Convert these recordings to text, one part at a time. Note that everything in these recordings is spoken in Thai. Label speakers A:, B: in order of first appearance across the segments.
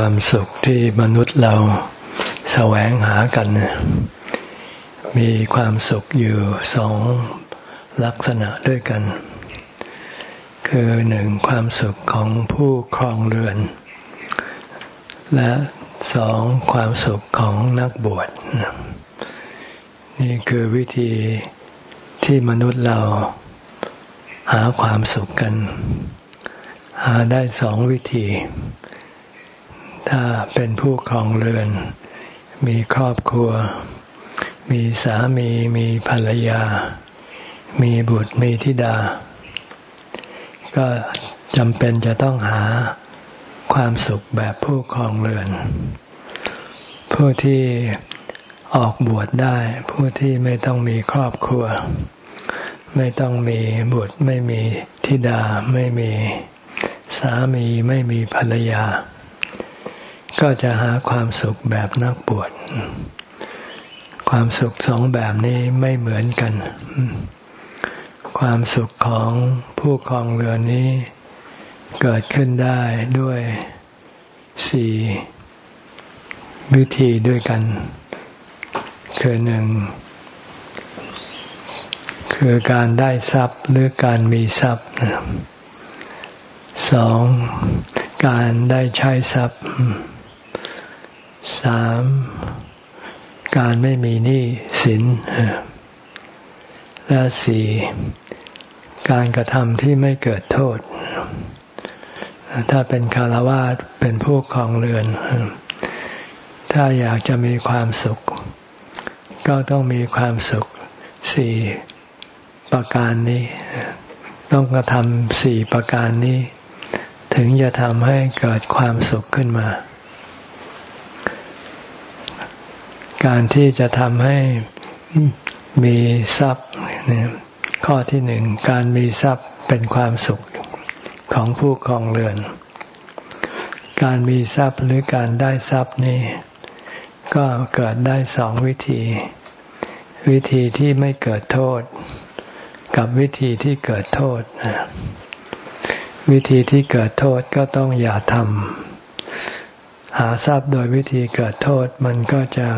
A: ความสุขที่มนุษย์เราแสวงหากัน มีความสุขอยู่สองลักษณะด้วยกัน คือหนึ่งความสุขของผู้ครองเรือน และสองความสุขของนักบวชนี่คือวิธีที่มนุษย์เราหาความสุขกัน หาได้สองวิธี ถ้าเป็นผู้ครองเรือน มีครอบครัว มีสามีมีภรรยา มีบุตรมีธิดา ก็จำเป็นจะต้องหาความสุขแบบผู้ครองเรือน ผู้ที่ออกบวชได้ ผู้ที่ไม่ต้องมีครอบครัว ไม่ต้องมีบุตรไม่มีธิดาไม่มีสามีไม่มีภรรยา ก็จะหาความสุขแบบนักบวชความสุขสองแบบนี้ไม่เหมือนกัน ความสุขของผู้ครองเรือนนี้ เกิดขึ้นได้ด้วยสี่วิธีด้วยกัน คือหนึ่ง คือการได้ทรัพย์หรือการมีทรัพย์สอง การได้ใช้ทรัพย์ สามการไม่มีหนี้สินและสี่การกระทำที่ไม่เกิดโทษ ถ้าเป็นคารวาสเป็นผู้ครองเรือน ถ้าอยากจะมีความสุข ก็ต้องมีความสุขสี่ประการนี้ ต้องกระทำสี่ประการนี้ ถึงจะทำให้เกิดความสุขขึ้นมา การที่จะทำให้มีทรัพย์ข้อที่หนึ่งการมีทรัพย์เป็นความสุขของผู้ครองเรือน การมีทรัพย์หรือการได้ทรัพย์นี่ก็เกิดได้สองวิธี วิธีที่ไม่เกิดโทษ กับวิธีที่เกิดโทษ วิธีที่เกิดโทษก็ต้องอย่าทำ หาทรัพย์โดยวิธีเกิดโทษมันก็จะ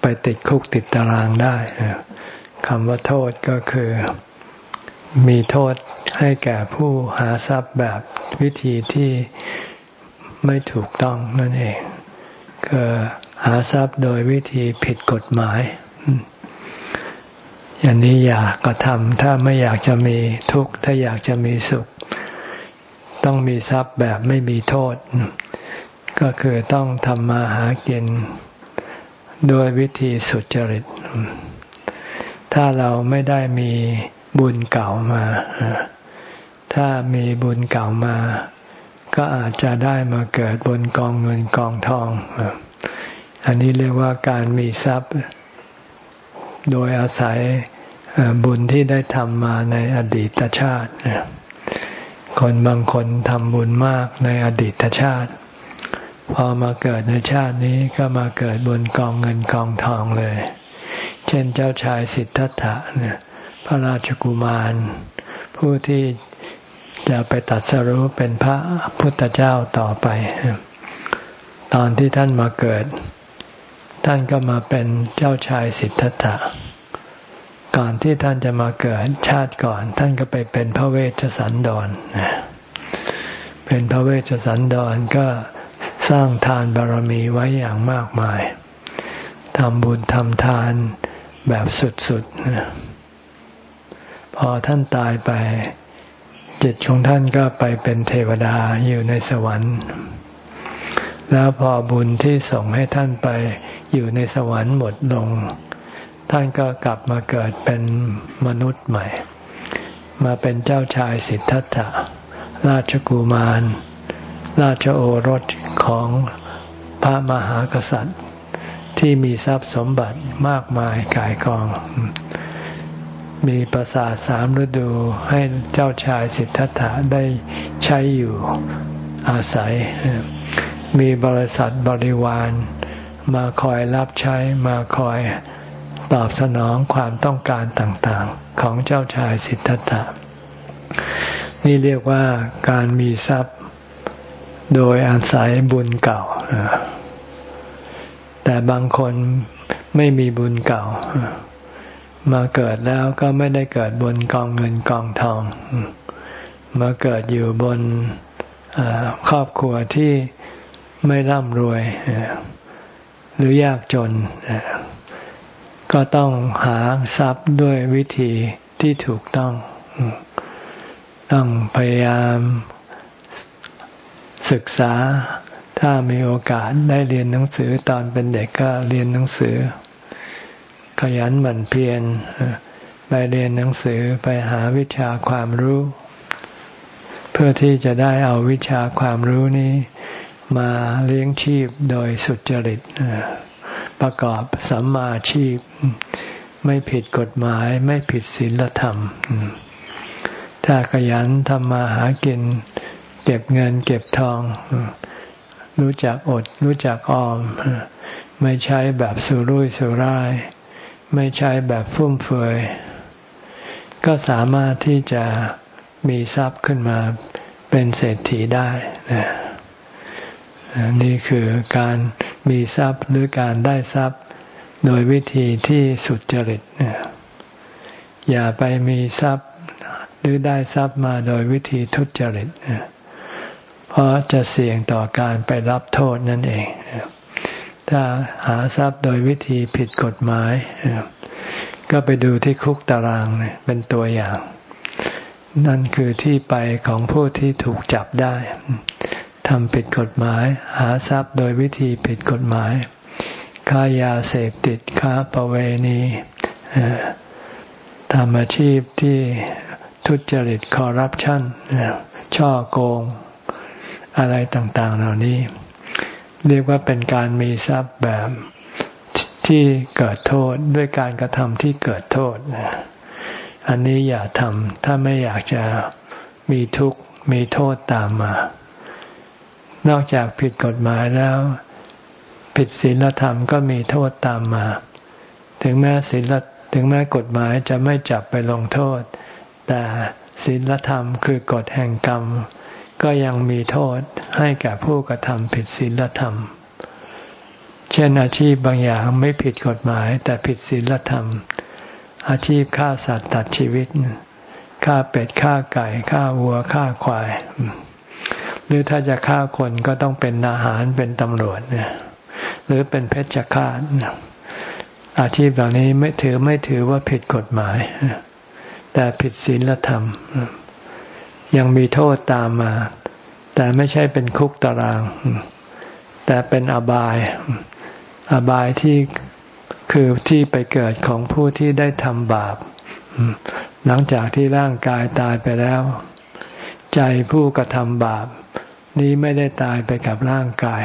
A: ไปติดคุกติดตารางได้คำว่าโทษก็คือ มีโทษให้แก่ผู้หาทรัพย์แบบวิธีที่ไม่ถูกต้องนั่นเองคือหาทรัพย์โดยวิธีผิดกฎหมายอย่างนี้อยากกระทำถ้าไม่อยากจะมีทุกข์ถ้าอยากจะมีสุข ต้องมีทรัพย์แบบไม่มีโทษ ก็คือต้องทำมาหากินด้วยวิธีสุจริต ถ้าเราไม่ได้มีบุญเก่ามา ถ้ามีบุญเก่ามา ก็อาจจะได้มาเกิดบนกองเงินกองทอง อันนี้เรียกว่าการมีทรัพย์ โดยอาศัยบุญที่ได้ทำมาในอดีตชาติ คนบางคนทำบุญมากในอดีตชาติ พอมาเกิดในชาตินี้ก็มาเกิดบนกองเงินกองทองเลย เช่นเจ้าชายสิทธัตถะเนี่ยพระราชกุมาร ผู้ที่จะไปตัดสรุปเป็นพระพุทธเจ้าต่อไป ตอนที่ท่านมาเกิด ท่านก็มาเป็นเจ้าชายสิทธัตถะก่อนที่ท่านจะมาเกิดชาติก่อน ท่านก็ไปเป็นพระเวชสันดรเป็นพระเวชสันดรก็ สร้างทานบารมีไว้อย่างมากมายทำบุญทำทานแบบสุดๆพอท่านตายไป จิตของท่านก็ไปเป็นเทวดาอยู่ในสวรรค์ แล้วพอบุญที่ส่งให้ท่านไปอยู่ในสวรรค์หมดลง ท่านก็กลับมาเกิดเป็นมนุษย์ใหม่ มาเป็นเจ้าชายสิทธัตถะราชกุมาร ราชโอรสของพระมหากษัตริย์ ที่มีทรัพย์สมบัติมากมายกายกอง มีปราสาทสามฤดูให้เจ้าชายสิทธัตถะได้ใช้อยู่อาศัย มีบริษัทบริวารมาคอยรับใช้มาคอยตอบสนองความต้องการต่างๆ ของเจ้าชายสิทธัตถะนี่เรียกว่าการมีทรัพย์ โดยอาศัยบุญเก่า แต่บางคนไม่มีบุญเก่า มาเกิดแล้วก็ไม่ได้เกิดบนกองเงินกองทอง มาเกิดอยู่บนครอบครัวที่ไม่ร่ำรวย หรือยากจน ก็ต้องหาทรัพย์ด้วยวิธีที่ถูกต้อง ต้องพยายาม ศึกษา ถ้ามีโอกาสได้เรียนหนังสือตอนเป็นเด็กก็เรียนหนังสือ ขยันหมั่นเพียรไปเรียนหนังสือไปหาวิชาความรู้ เพื่อที่จะได้เอาวิชาความรู้นี้ มาเลี้ยงชีพโดยสุจริตประกอบสัมมาชีพ ไม่ผิดกฎหมายไม่ผิดศีลธรรม ถ้าขยันทำมาหากิน เก็บเงินเก็บทอง รู้จักอด รู้จักออม ไม่ใช้แบบสุรุ่ยสุร่าย ไม่ใช้แบบฟุ่มเฟือย ก็สามารถที่จะมีทรัพย์ขึ้นมาเป็นเศรษฐีได้นี่คือการมีทรัพย์หรือการได้ทรัพย์ โดยวิธีที่สุดจริตอย่าไปมีทรัพย์หรือได้ทรัพย์มาโดยวิธีทุจริต เพราะจะเสี่ยงต่อการไปรับโทษนั่นเอง ถ้าหาทรัพย์โดยวิธีผิดกฎหมาย ก็ไปดูที่คุกตารางเป็นตัวอย่าง นั่นคือที่ไปของผู้ที่ถูกจับได้ทำผิดกฎหมาย หาทรัพย์โดยวิธีผิดกฎหมาย ค้ายาเสพติดค้าประเวณีทำอาชีพที่ทุจริตคอร์รัปชันช่อโกง อะไรต่างๆ เหล่านี้ เรียกว่าเป็นการมีทรัพย์แบบที่เกิดโทษด้วยการกระทำที่เกิดโทษ อันนี้อย่าทำถ้าไม่อยากจะมีทุกข์มีโทษตามมา นอกจากผิดกฎหมายแล้ว ผิดศีลธรรมก็มีโทษตามมา ถึงแม้ศีลถึงแม้กฎหมายจะไม่จับไปลงโทษ แต่ศีลธรรมคือกฎแห่งกรรม ก็ยังมีโทษให้แก่ผู้กระทำผิดศีลธรรม เช่นอาชีพบางอย่างไม่ผิดกฎหมาย แต่ผิดศีลธรรม อาชีพฆ่าสัตว์ตัดชีวิตฆ่าเป็ดฆ่าไก่ฆ่าวัวฆ่าควาย หรือถ้าจะฆ่าคนก็ต้องเป็นนาหารเป็นตำรวจเนี่ยหรือเป็นเพชฌฆาตอาชีพเหล่านี้ไม่ถือไม่ถือว่าผิดกฎหมาย แต่ผิดศีลธรรม ยังมีโทษตามมา แต่ไม่ใช่เป็นคุกตาราง แต่เป็นอบาย อบายที่คือที่ไปเกิดของผู้ที่ได้ทำบาป หลังจากที่ร่างกายตายไปแล้ว ใจผู้กระทำบาป นี้ไม่ได้ตายไปกับร่างกาย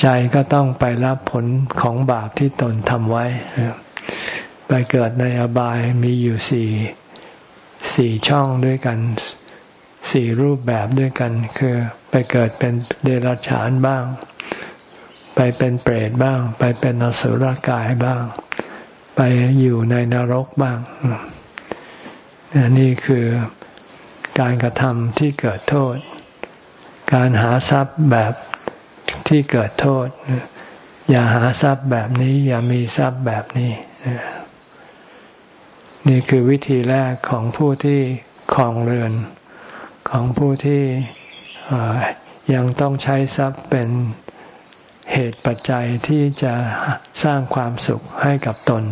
A: ใจก็ต้องไปรับผลของบาปที่ตนทำไว้ ไปเกิดในอบายมีอยู่สี่ สี่ช่องด้วยกันสี่รูปแบบด้วยกัน คือไปเกิดเป็นเดรัจฉานบ้าง ไปเป็นเปรตบ้าง ไปเป็นนสุรกายบ้าง ไปอยู่ในนรกบ้างนี่คือการกระทำที่เกิดโทษ การหาทรัพย์แบบที่เกิดโทษ อย่าหาทรัพย์แบบนี้ อย่ามีทรัพย์แบบนี้ นี่คือวิธีแรกของผู้ที่คลองเรือน ของผู้ที่ยังต้องใช้ทรัพย์เป็นเหตุปัจจัยที่จะสร้างความสุขให้กับตน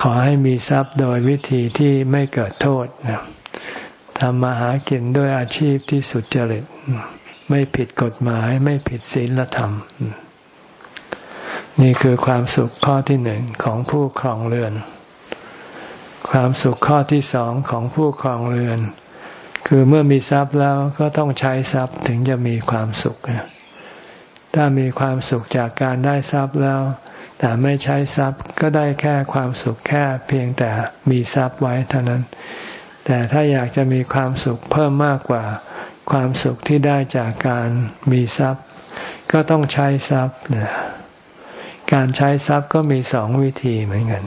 A: ขอให้มีทรัพย์โดยวิธีที่ไม่เกิดโทษทำมาหากินด้วยอาชีพที่สุจริต ไม่ผิดกฎหมายไม่ผิดศีลธรรม นี่คือความสุขข้อที่หนึ่งของผู้ครองเรือน ความสุขข้อที่สองของผู้ครองเรือน คือเมื่อมีทรัพย์แล้วก็ต้องใช้ทรัพย์ถึงจะมีความสุข ถ้ามีความสุขจากการได้ทรัพย์แล้ว แต่ไม่ใช้ทรัพย์ก็ได้แค่ความสุขแค่เพียงแต่มีทรัพย์ไว้เท่านั้น แต่ถ้าอยากจะมีความสุขเพิ่มมากกว่า ความสุขที่ได้จากการมีทรัพย์ ก็ต้องใช้ทรัพย์นี่ย การใช้ทรัพย์ก็มีสองวิธีเหมือนกัน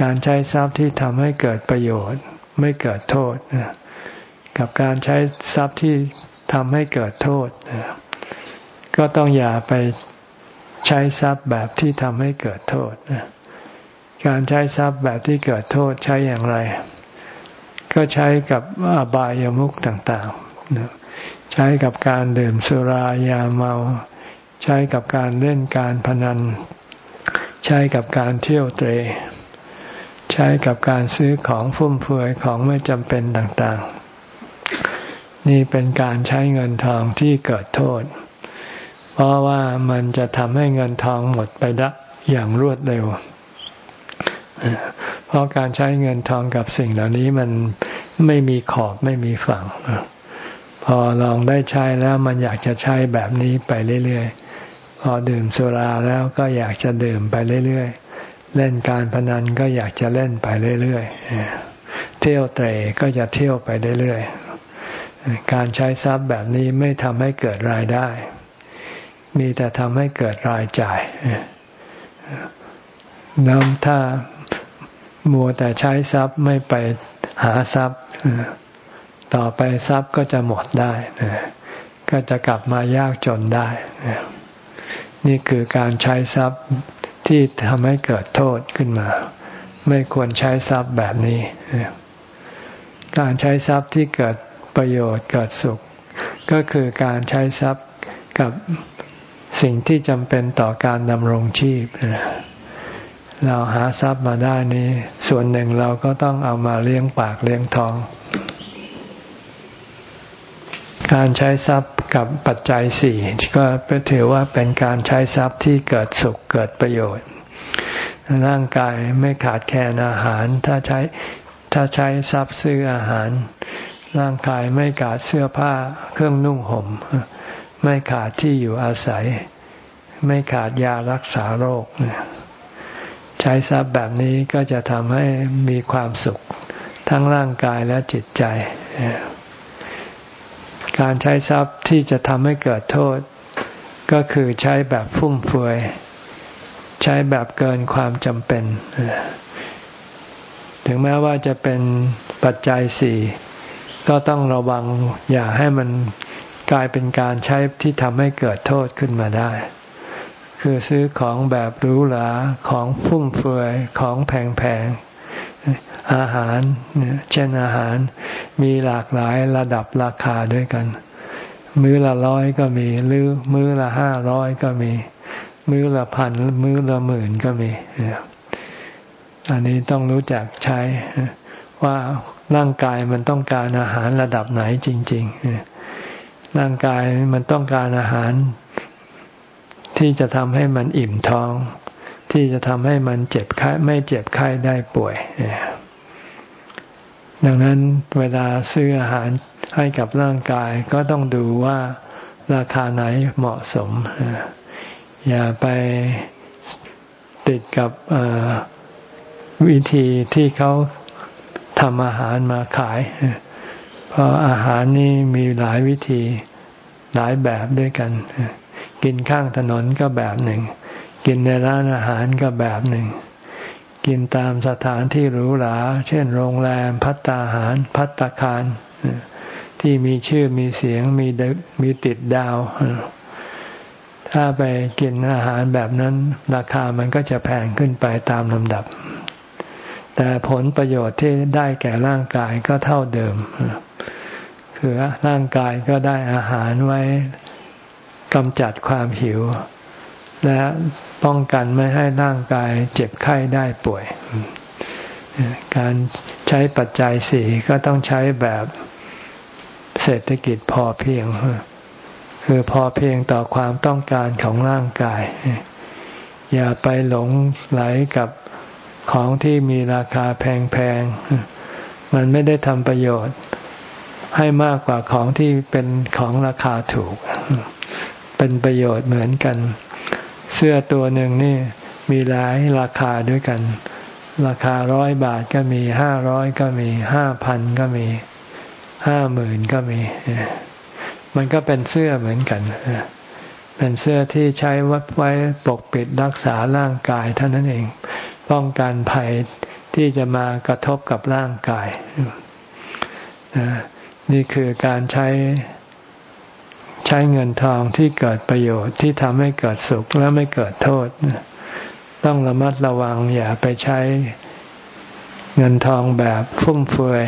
A: การใช้ทรัพย์ที่ทำให้เกิดประโยชน์ไม่เกิดโทษ กับการใช้ทรัพย์ที่ทำให้เกิดโทษ ก็ต้องอย่าไปใช้ทรัพย์แบบที่ทำให้เกิดโทษ การใช้ทรัพย์แบบที่เกิดโทษใช้อย่างไร ก็ใช้กับอบายามุขต่างๆ ใช้กับการดื่มสุรายาเมา ใช้กับการเล่นการพนัน ใช้กับการเที่ยวเตร ใช้กับการซื้อของฟุ่มเฟือยของไม่จำเป็นต่างๆ นี่เป็นการใช้เงินทองที่เกิดโทษ เพราะว่ามันจะทำให้เงินทองหมดไปได้อย่างรวดเร็ว เพราะการใช้เงินทองกับสิ่งเหล่านี้มันไม่มีขอบไม่มีฝั่ง พอลองได้ใช้แล้วมันอยากจะใช้แบบนี้ไปเรื่อยๆ พอดื่มสุราแล้วก็อยากจะดื่มไปเรื่อยๆ เล่นการพนันก็อยากจะเล่นไปเรื่อยๆ เที่ยวเตะก็จะเที่ยวไปเรื่อยๆ การใช้ทรัพย์แบบนี้ไม่ทำให้เกิดรายได้ มีแต่ทำให้เกิดรายจ่ายแล้วถ้ามัวแต่ใช้ทรัพย์ไม่ไปหาทรัพย์ ต่อไปทรัพย์ก็จะหมดได้ก็จะกลับมายากจนได้ นี่คือการใช้ทรัพย์ที่ทำให้เกิดโทษขึ้นมา ไม่ควรใช้ทรัพย์แบบนี้ การใช้ทรัพย์ที่เกิดประโยชน์เกิดสุข ก็คือการใช้ทรัพย์กับสิ่งที่จำเป็นต่อการดำรงชีพ เราหาทรัพย์มาได้นี้ ส่วนหนึ่งเราก็ต้องเอามาเลี้ยงปากเลี้ยงท้อง การใช้ทรัพย์กับปัจจัยสี่ก็ถือว่าเป็นการใช้ทรัพย์ที่เกิดสุขเกิดประโยชน์ ร่างกายไม่ขาดแคลนอาหาร ถ้าใช้ถ้าใช้ทรัพย์ซื้ออาหาร ร่างกายไม่ขาดเสื้อผ้าเครื่องนุ่งห่ม ไม่ขาดที่อยู่อาศัย ไม่ขาดยารักษาโรค ใช้ทรัพย์แบบนี้ก็จะทำให้มีความสุข ทั้งร่างกายและจิตใจ การใช้ทรัพย์ที่จะทำให้เกิดโทษ ก็คือใช้แบบฟุ่มเฟือย ใช้แบบเกินความจำเป็น ถึงแม้ว่าจะเป็นปัจจัยสี่ก็ต้องระวังอย่าให้มันกลายเป็นการใช้ที่ทำให้เกิดโทษขึ้นมาได้ คือซื้อของแบบหรูหราของฟุ่มเฟือยของแพง อาหารเช่นอาหารมีหลากหลายระดับราคาด้วยกัน มื้อละร้อยก็มี หรือมื้อละห้าร้อยก็มี มื้อละพันมื้อละหมื่นก็มีอันนี้ต้องรู้จักใช้ว่าร่างกายมันต้องการอาหารระดับไหนจริง ๆ ร่างกายมันต้องการอาหาร ที่จะทำให้มันอิ่มท้อง ที่จะทำให้มันเจ็บไข้ไม่เจ็บไข้ได้ป่วย ดังนั้นเวลาซื้ออาหารให้กับร่างกายก็ต้องดูว่าราคาไหนเหมาะสม อย่าไปติดกับวิธีที่เขาทำอาหารมาขาย เพราะอาหารนี่มีหลายวิธีหลายแบบด้วยกัน กินข้างถนนก็แบบหนึ่ง กินในร้านอาหารก็แบบหนึ่ง กินตามสถานที่หรูหรา เช่นโรงแรม พัตตาหาร พัตตาคาร ที่มีชื่อมีเสียงมีมีติดดาว ถ้าไปกินอาหารแบบนั้น ราคามันก็จะแพงขึ้นไปตามลำดับ แต่ผลประโยชน์ที่ได้แก่ร่างกายก็เท่าเดิม คือร่างกายก็ได้อาหารไว้กำจัดความหิว และป้องกันไม่ให้ร่างกายเจ็บไข้ได้ป่วย การใช้ปัจจัยสี่ก็ต้องใช้แบบเศรษฐกิจพอเพียง คือพอเพียงต่อความต้องการของร่างกาย อย่าไปหลงไหลกับของที่มีราคาแพงๆ มันไม่ได้ทำประโยชน์ให้มากกว่าของที่เป็นของราคาถูก เป็นประโยชน์เหมือนกัน เสื้อตัวหนึ่งนี่มีหลายราคาด้วยกัน ราคาร้อยบาทก็มีห้าร้อยก็มีห้าพันก็มีห้าหมื่นก็มี มันก็เป็นเสื้อเหมือนกันเป็นเสื้อที่ใช้วัดไว้ปกปิดรักษาร่างกายเท่านั้นเอง ป้องกันภัยที่จะมากระทบกับร่างกาย นี่คือการใช้ ใช้เงินทองที่เกิดประโยชน์ที่ทำให้เกิดสุขและไม่เกิดโทษ ต้องระมัดระวังอย่าไปใช้เงินทองแบบฟุ่มเฟือย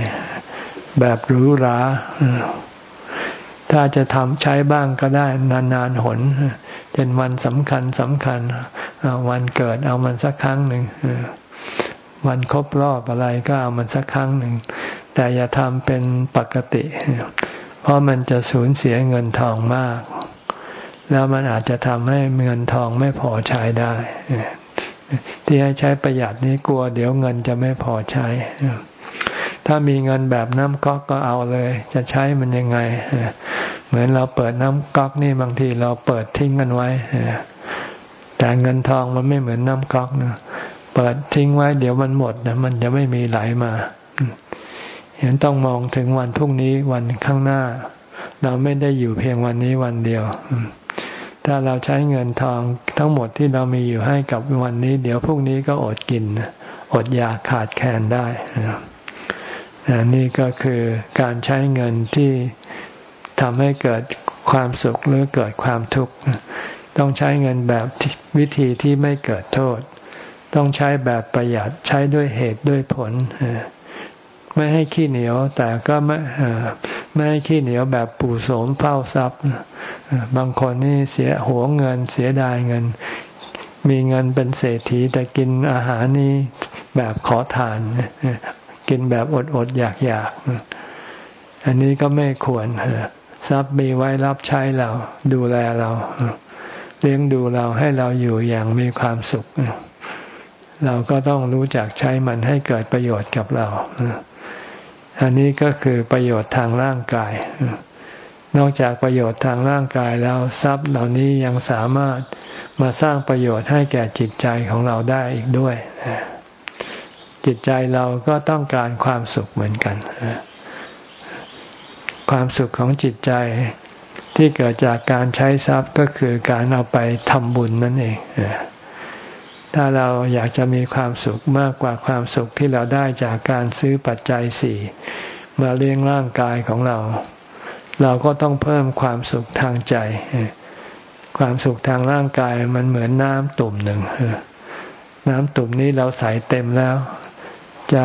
A: แบบหรูหราถ้าจะทำใช้บ้างก็ได้นานๆหนเป็นวันสำคัญสำคัญวันเกิดเอามันสักครั้งหนึ่งวันครบรอบอะไรก็เอามันสักครั้งหนึ่งแต่อย่าทำเป็นปกติ เพราะมันจะสูญเสียเงินทองมาก แล้วมันอาจจะทำให้เงินทองไม่พอใช้ได้ ที่ให้ใช้ประหยัดนี้กลัว เดี๋ยวเงินจะไม่พอใช้ ถ้ามีเงินแบบน้ำก๊อกก็เอาเลย จะใช้มันยังไง เหมือนเราเปิดน้ำก๊อกนี่บางทีเราเปิดทิ้งกันไว้แต่เงินทองมันไม่เหมือนน้ำก๊อกนะเปิดทิ้งไว้เดี๋ยวมันหมดนะมันจะไม่มีไหลมา เห็นต้องมองถึงวันพรุ่งนี้วันข้างหน้า เราไม่ได้อยู่เพียงวันนี้วันเดียว ถ้าเราใช้เงินทองทั้งหมดที่เรามีอยู่ให้กับวันนี้ เดี๋ยวพรุ่งนี้ก็อดกิน อดอยากขาดแคลนได้นี่ก็คือการใช้เงินที่ทำให้เกิดความสุขหรือเกิดความทุกข์ต้องใช้เงินแบบวิธีที่ไม่เกิดโทษ ต้องใช้แบบประหยัดใช้ด้วยเหตุด้วยผล ไม่ให้ขี้เหนียว แต่ก็ไม่ไม่ให้ขี้เหนียวแบบปู่โสมเฝ้าทรัพย์บางคนนี่เสียหัวเงินเสียดายเงิน มีเงินเป็นเศรษฐีแต่กินอาหารนี่แบบขอทาน กินแบบอดอดอยากอยากอันนี้ก็ไม่ควรทรัพย์มีไว้รับใช้เรา ดูแลเรา เลี้ยงดูเราให้เราอยู่อย่างมีความสุข เราก็ต้องรู้จักใช้มันให้เกิดประโยชน์กับเรา อันนี้ก็คือประโยชน์ทางร่างกาย นอกจากประโยชน์ทางร่างกายแล้วทรัพย์เหล่านี้ยังสามารถมาสร้างประโยชน์ให้แก่จิตใจของเราได้อีกด้วย จิตใจเราก็ต้องการความสุขเหมือนกัน ความสุขของจิตใจที่เกิดจากการใช้ทรัพย์ก็คือการเอาไปทำบุญนั่นเอง ถ้าเราอยากจะมีความสุขมากกว่าความสุขที่เราได้จากการซื้อปัจจัยสี่มาเลี้ยงร่างกายของเรา เราก็ต้องเพิ่มความสุขทางใจ ความสุขทางร่างกายมันเหมือนน้ำตุ่มหนึ่งน้ำตุ่มนี้เราใส่เต็มแล้ว จะ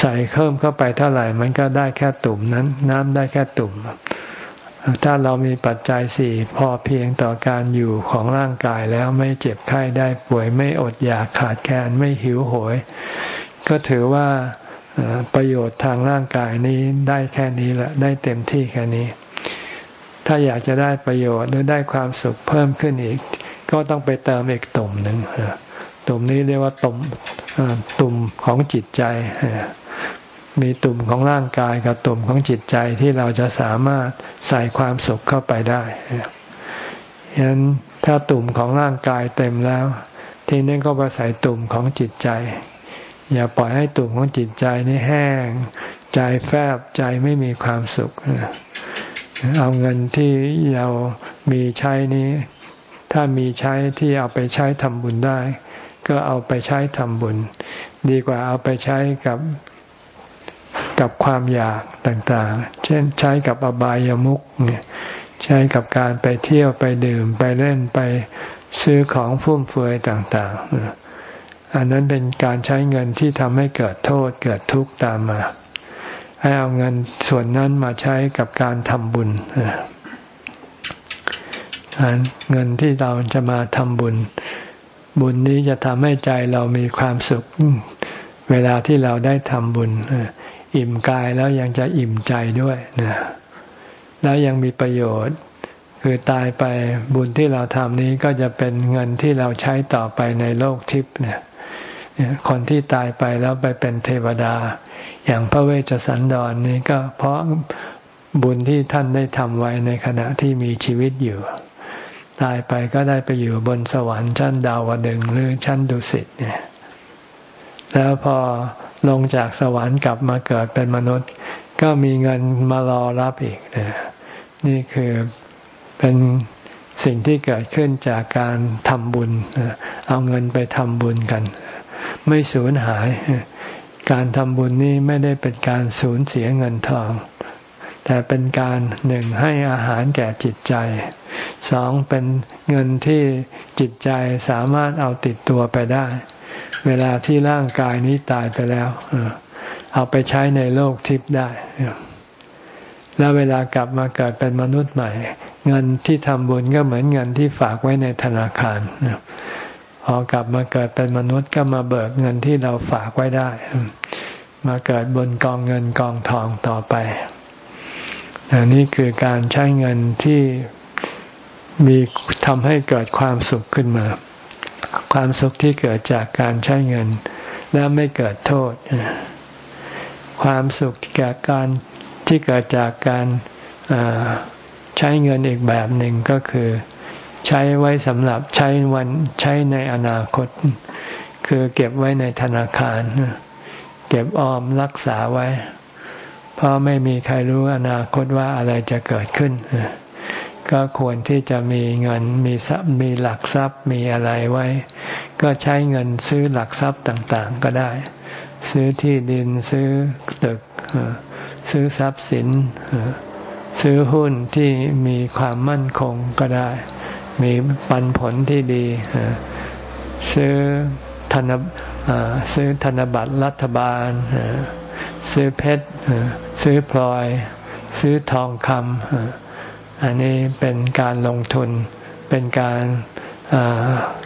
A: ใส่เพิ่มเข้าไปเท่าไหร่ มันก็ได้แค่ตุ่มนั้น น้ำได้แค่ตุ่ม ถ้าเรามีปัจจัยสี่พอเพียงต่อการอยู่ของร่างกายแล้วไม่เจ็บไข้ได้ป่วยไม่อดอยากขาดแคลนไม่หิวโหยก็ถือว่าประโยชน์ทางร่างกายนี้ได้แค่นี้แหละได้เต็มที่แค่นี้ ถ้าอยากจะได้ประโยชน์หรือได้ความสุขเพิ่มขึ้นอีก ก็ต้องไปเติมอีกตุ่มหนึ่งตุ่มนี้เรียกว่าตุ่มตุ่มของจิตใจ มีตุ่มของร่างกายกับตุ่มของจิตใจที่เราจะสามารถใส่ความสุขเข้าไปได้ฉะนั้นถ้าตุ่มของร่างกายเต็มแล้ว ทีนี้ก็ไปใส่ตุ่มของจิตใจ อย่าปล่อยให้ตุ่มของจิตใจนี่แห้ง ใจแฟบใจไม่มีความสุข เอาเงินที่เรามีใช้นี้ ถ้ามีใช้ที่เอาไปใช้ทำบุญได้ ก็เอาไปใช้ทำบุญ ดีกว่าเอาไปใช้กับ กับความอยากต่างๆ เช่นใช้กับอบายามุกเนี่ยใช้กับการไปเที่ยวไปดื่มไปเล่นไปซื้อของฟุ่มเฟือยต่างๆ อันนั้นเป็นการใช้เงินที่ทำให้เกิดโทษเกิดทุกข์ตามมา ให้เอาเงินส่วนนั้นมาใช้กับการทำบุญเงินที่เราจะมาทำบุญ บุญนี้จะทำให้ใจเรามีความสุข เวลาที่เราได้ทำบุญ อิ่มกายแล้วยังจะอิ่มใจด้วยนะแล้วยังมีประโยชน์ คือตายไปบุญที่เราทำนี้ก็จะเป็นเงินที่เราใช้ต่อไปในโลกทิพย์เนี่ยคนที่ตายไปแล้วไปเป็นเทวดา อย่างพระเวชสันดรนนี่ก็เพราะบุญที่ท่านได้ทำไว้ในขณะที่มีชีวิตอยู่ ตายไปก็ได้ไปอยู่บนสวรรค์ชั้นดาวดึงหรือชั้นดุสิตเนี่ย แล้วพอลงจากสวรรค์กลับมาเกิดเป็นมนุษย์ ก็มีเงินมารอรับอีกนะนี่คือเป็นสิ่งที่เกิดขึ้นจากการทำบุญ เอาเงินไปทำบุญกัน ไม่สูญหาย การทำบุญนี้ไม่ได้เป็นการสูญเสียเงินทอง แต่เป็นการหนึ่งให้อาหารแก่จิตใจสองเป็นเงินที่จิตใจสามารถเอาติดตัวไปได้ เวลาที่ร่างกายนี้ตายไปแล้วเอาไปใช้ในโลกทิพย์ได้ แล้วเวลากลับมาเกิดเป็นมนุษย์ใหม่ เงินที่ทำบุญก็เหมือนเงินที่ฝากไว้ในธนาคารพอกลับมาเกิดเป็นมนุษย์ก็มาเบิกเงินที่เราฝากไว้ได้ มาเกิดบนกองเงินกองทองต่อไปนี่คือการใช้เงินที่มีทำให้เกิดความสุขขึ้นมา ความสุขที่เกิดจากการใช้เงิน และไม่เกิดโทษ ความสุขแก่การที่เกิดจากการใช้เงินอีกแบบหนึ่งก็คือ ใช้ไว้สำหรับใช้วันใช้ในอนาคต คือเก็บไว้ในธนาคาร เก็บออมรักษาไว้ เพราะไม่มีใครรู้อนาคตว่าอะไรจะเกิดขึ้น ก็ควรที่จะมีเงินมีทรัพย์มีหลักทรัพย์มีอะไรไว้ ก็ใช้เงินซื้อหลักทรัพย์ต่างๆก็ได้ ซื้อที่ดินซื้อตึก ซื้อทรัพย์สิน ซื้อหุ้นที่มีความมั่นคงก็ได้ มีปันผลที่ดี ซื้อธนซื้อธนบัตรรัฐบาล ซื้อเพชร ซื้อพลอย ซื้อทองคำ อันนี้เป็นการลงทุน เป็นการ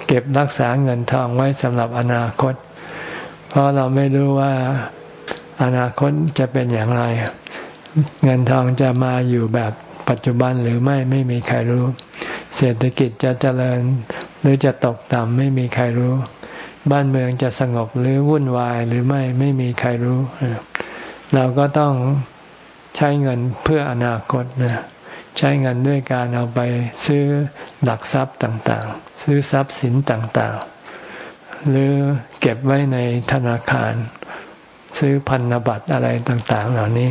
A: เก็บรักษาเงินทองไว้สำหรับอนาคต เพราะเราไม่รู้ว่าอนาคตจะเป็นอย่างไร เงินทองจะมาอยู่แบบปัจจุบันหรือไม่ไม่มีใครรู้ เศรษฐกิจจะเจริญหรือจะตกต่ำไม่มีใครรู้ บ้านเมืองจะสงบหรือวุ่นวายหรือไม่ไม่มีใครรู้ เราก็ต้องใช้เงินเพื่ออนาคตนะ ใช้เงินด้วยการเอาไปซื้อหลักทรัพย์ต่างๆ ซื้อทรัพย์สินต่างๆ หรือเก็บไว้ในธนาคาร ซื้อพันธบัตรอะไรต่างๆ เหล่านี้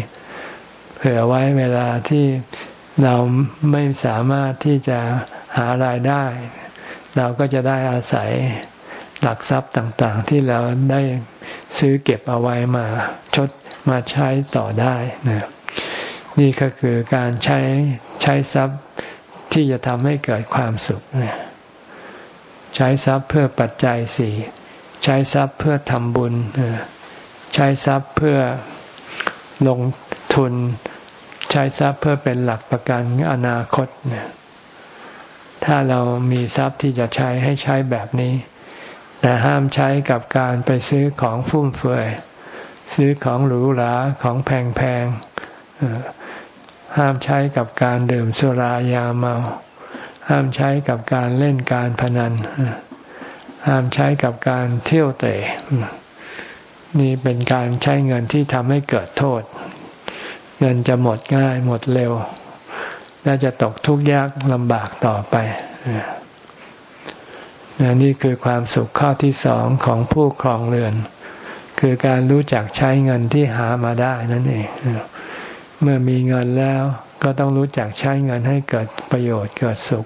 A: เผื่อไว้เวลาที่เราไม่สามารถที่จะหารายได้ เราก็จะได้อาศัยหลักทรัพย์ต่างๆ ที่เราได้ซื้อเก็บเอาไว้มาชดมาใช้ต่อได้นะ นี่ก็คือการใช้ใช้ทรัพย์ที่จะทำให้เกิดความสุขใช้ทรัพย์เพื่อปัจจัยสี่ใช้ทรัพย์เพื่อทำบุญใช้ทรัพย์เพื่อลงทุน ใช้ทรัพย์เพื่อเป็นหลักประกันอนาคตถ้าเรามีทรัพย์ที่จะใช้ให้ใช้แบบนี้ แต่ห้ามใช้กับการไปซื้อของฟุ่มเฟือยซื้อของหรูหราของแพงๆ ห้ามใช้กับการดื่มสุรายาเมา ห้ามใช้กับการเล่นการพนัน ห้ามใช้กับการเที่ยวเตะนี่เป็นการใช้เงินที่ทำให้เกิดโทษ เงินจะหมดง่ายหมดเร็ว และจะตกทุกข์ยากลำบากต่อไปนี่คือความสุขข้อที่สองของผู้ครองเรือน คือการรู้จักใช้เงินที่หามาได้นั่นเอง เมื่อมีเงินแล้วก็ต้องรู้จักใช้เงินให้เกิดประโยชน์เกิดสุข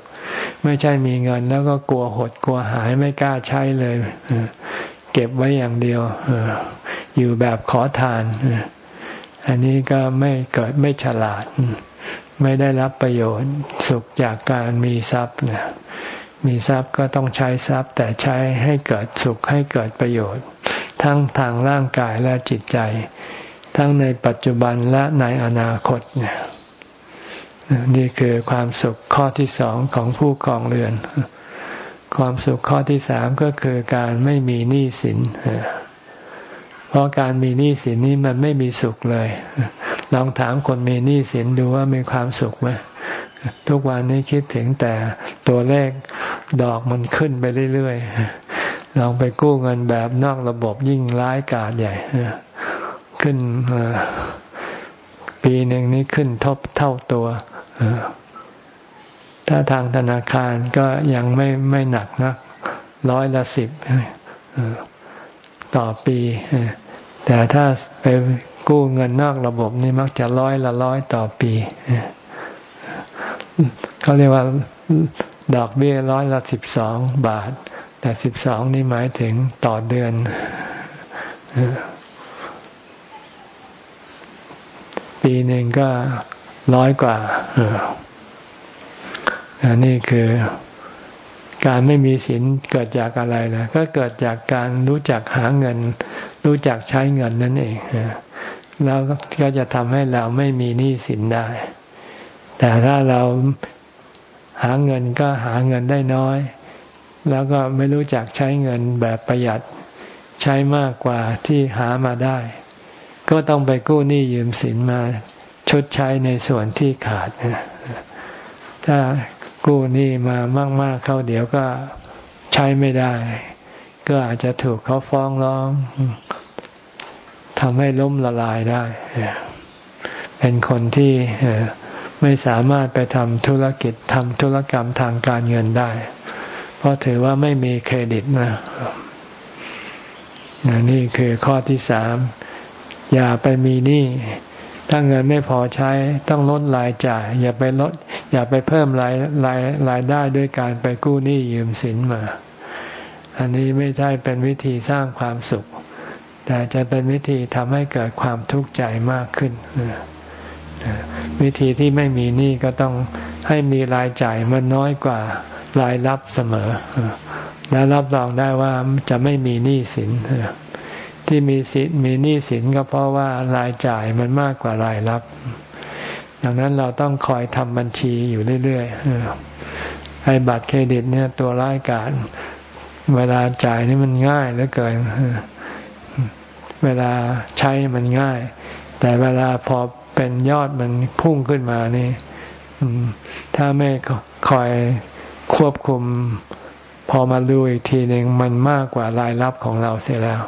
A: ไม่ใช่มีเงินแล้วก็กลัวหดกลัวหายไม่กล้าใช้เลย เก็บไว้อย่างเดียวอยู่แบบขอทาน อันนี้ก็ไม่เกิดไม่ฉลาด ไม่ได้รับประโยชน์สุขจากการมีทรัพย์นี่ยมีทรัพย์ก็ต้องใช้ทรัพย์ แต่ใช้ให้เกิดสุขให้เกิดประโยชน์ ทั้งทางร่างกายและจิตใจ ทั้งในปัจจุบันและในอนาคตเนี่ยนี่คือความสุขข้อที่สองของผู้ครองเรือน ความสุขข้อที่สามก็คือการไม่มีหนี้สิน เพราะการมีหนี้สินนี้มันไม่มีสุขเลย ลองถามคนมีหนี้สินดูว่ามีความสุขไหมทุกวันนี้คิดถึงแต่ตัวเลขดอกมันขึ้นไปเรื่อยๆ ลองไปกู้เงินแบบนอกระบบยิ่งร้ายกาจใหญ่ ขึ้นปีหนึ่งนี้ขึ้นทบเท่าตัวถ้าทางธนาคารก็ยังไม่ไม่หนักนะร้อยละสิบต่อปี แต่ถ้าไปกู้เงินนอกระบบนี่มักจะร้อยละร้อยต่อปีเขาเรียกว่าดอกเบี้ยร้อยละสิบสองบาท แต่สิบสองนี่หมายถึงต่อเดือน ปีหนึ่งก็ร้อยกว่าอันนี้คือการไม่มีศีลเกิดจากอะไรนะก็เกิดจากการรู้จักหาเงิน รู้จักใช้เงินนั่นเองแล้วก็จะทำให้เราไม่มีหนี้สินได้ แต่ถ้าเราหาเงินก็หาเงินได้น้อย แล้วก็ไม่รู้จักใช้เงินแบบประหยัด ใช้มากกว่าที่หามาได้ ก็ต้องไปกู้หนี้ยืมสินมาชดใช้ในส่วนที่ขาด ถ้ากู้หนี้มามาก ๆ เข้าเดี๋ยวก็ใช้ไม่ได้ ก็อาจจะถูกเขาฟ้องร้องทำให้ล้มละลายได้ เป็นคนที่ไม่สามารถไปทำธุรกิจทำธุรกรรมทางการเงินได้ เพราะถือว่าไม่มีเครดิตนะนี่คือข้อที่สาม อย่าไปมีหนี้ถ้าเงินไม่พอใช้ต้องลดรายจ่าย อย่าไปลด อย่าไปเพิ่มรายรายรายได้ด้วยการไปกู้หนี้ยืมสินมา อันนี้ไม่ใช่เป็นวิธีสร้างความสุข แต่จะเป็นวิธีทำให้เกิดความทุกข์ใจมากขึ้นวิธีที่ไม่มีหนี้ก็ต้องให้มีรายจ่ายมันน้อยกว่ารายรับเสมอ แล้วรับรองได้ว่าจะไม่มีหนี้สิน ที่มีสินมีหนี้สินก็เพราะว่ารายจ่ายมันมากกว่ารายรับ ดังนั้นเราต้องคอยทำบัญชีอยู่เรื่อยๆไอ้บัตรเครดิตเนี่ยตัวรายการเวลาจ่ายนี่มันง่ายเหลือเกินเวลาใช้มันง่าย แต่เวลาพอเป็นยอดมันพุ่งขึ้นมานี่ถ้าไม่คอยควบคุม พอมาดูอีกทีหนึ่งมันมากกว่ารายรับของเราเสียแล้ว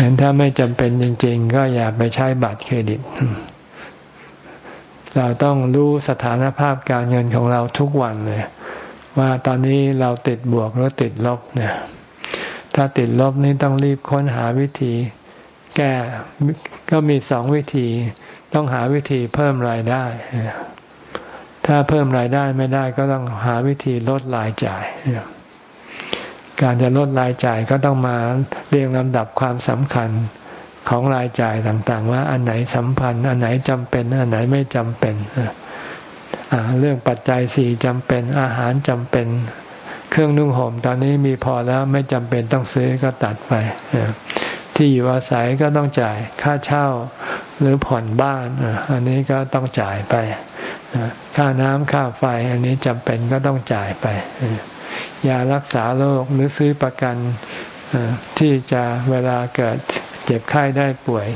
A: เห็นถ้าไม่จำเป็นจริง ๆ ก็อย่าไปใช้บัตรเครดิต เราต้องรู้สถานภาพการเงินของเราทุกวันเลย ว่าตอนนี้เราติดบวกหรือติดลบเนี่ย ถ้าติดลบนี่ต้องรีบค้นหาวิธี แก้ก็มีสองวิธี ต้องหาวิธีเพิ่มรายได้ ถ้าเพิ่มรายได้ไม่ได้ก็ต้องหาวิธีลดรายจ่าย การจะลดรายจ่ายก็ต้องมาเรียงลำดับความสำคัญของรายจ่ายต่างๆ ว่าอันไหนสัมพันธ์ อันไหนจำเป็น อันไหนไม่จำเป็นเรื่องปัจจัยสี่จำเป็นอาหารจำเป็น เครื่องนุ่งห่มตอนนี้มีพอแล้วไม่จำเป็นต้องซื้อก็ตัดไปที่อยู่อาศัยก็ต้องจ่ายค่าเช่าหรือผ่อนบ้านอันนี้ก็ต้องจ่ายไปค่าน้ำค่าไฟ อันนี้จำเป็นก็ต้องจ่ายไป ยารักษาโรคหรือซื้อประกันที่จะเวลาเกิดเจ็บไข้ได้ป่วย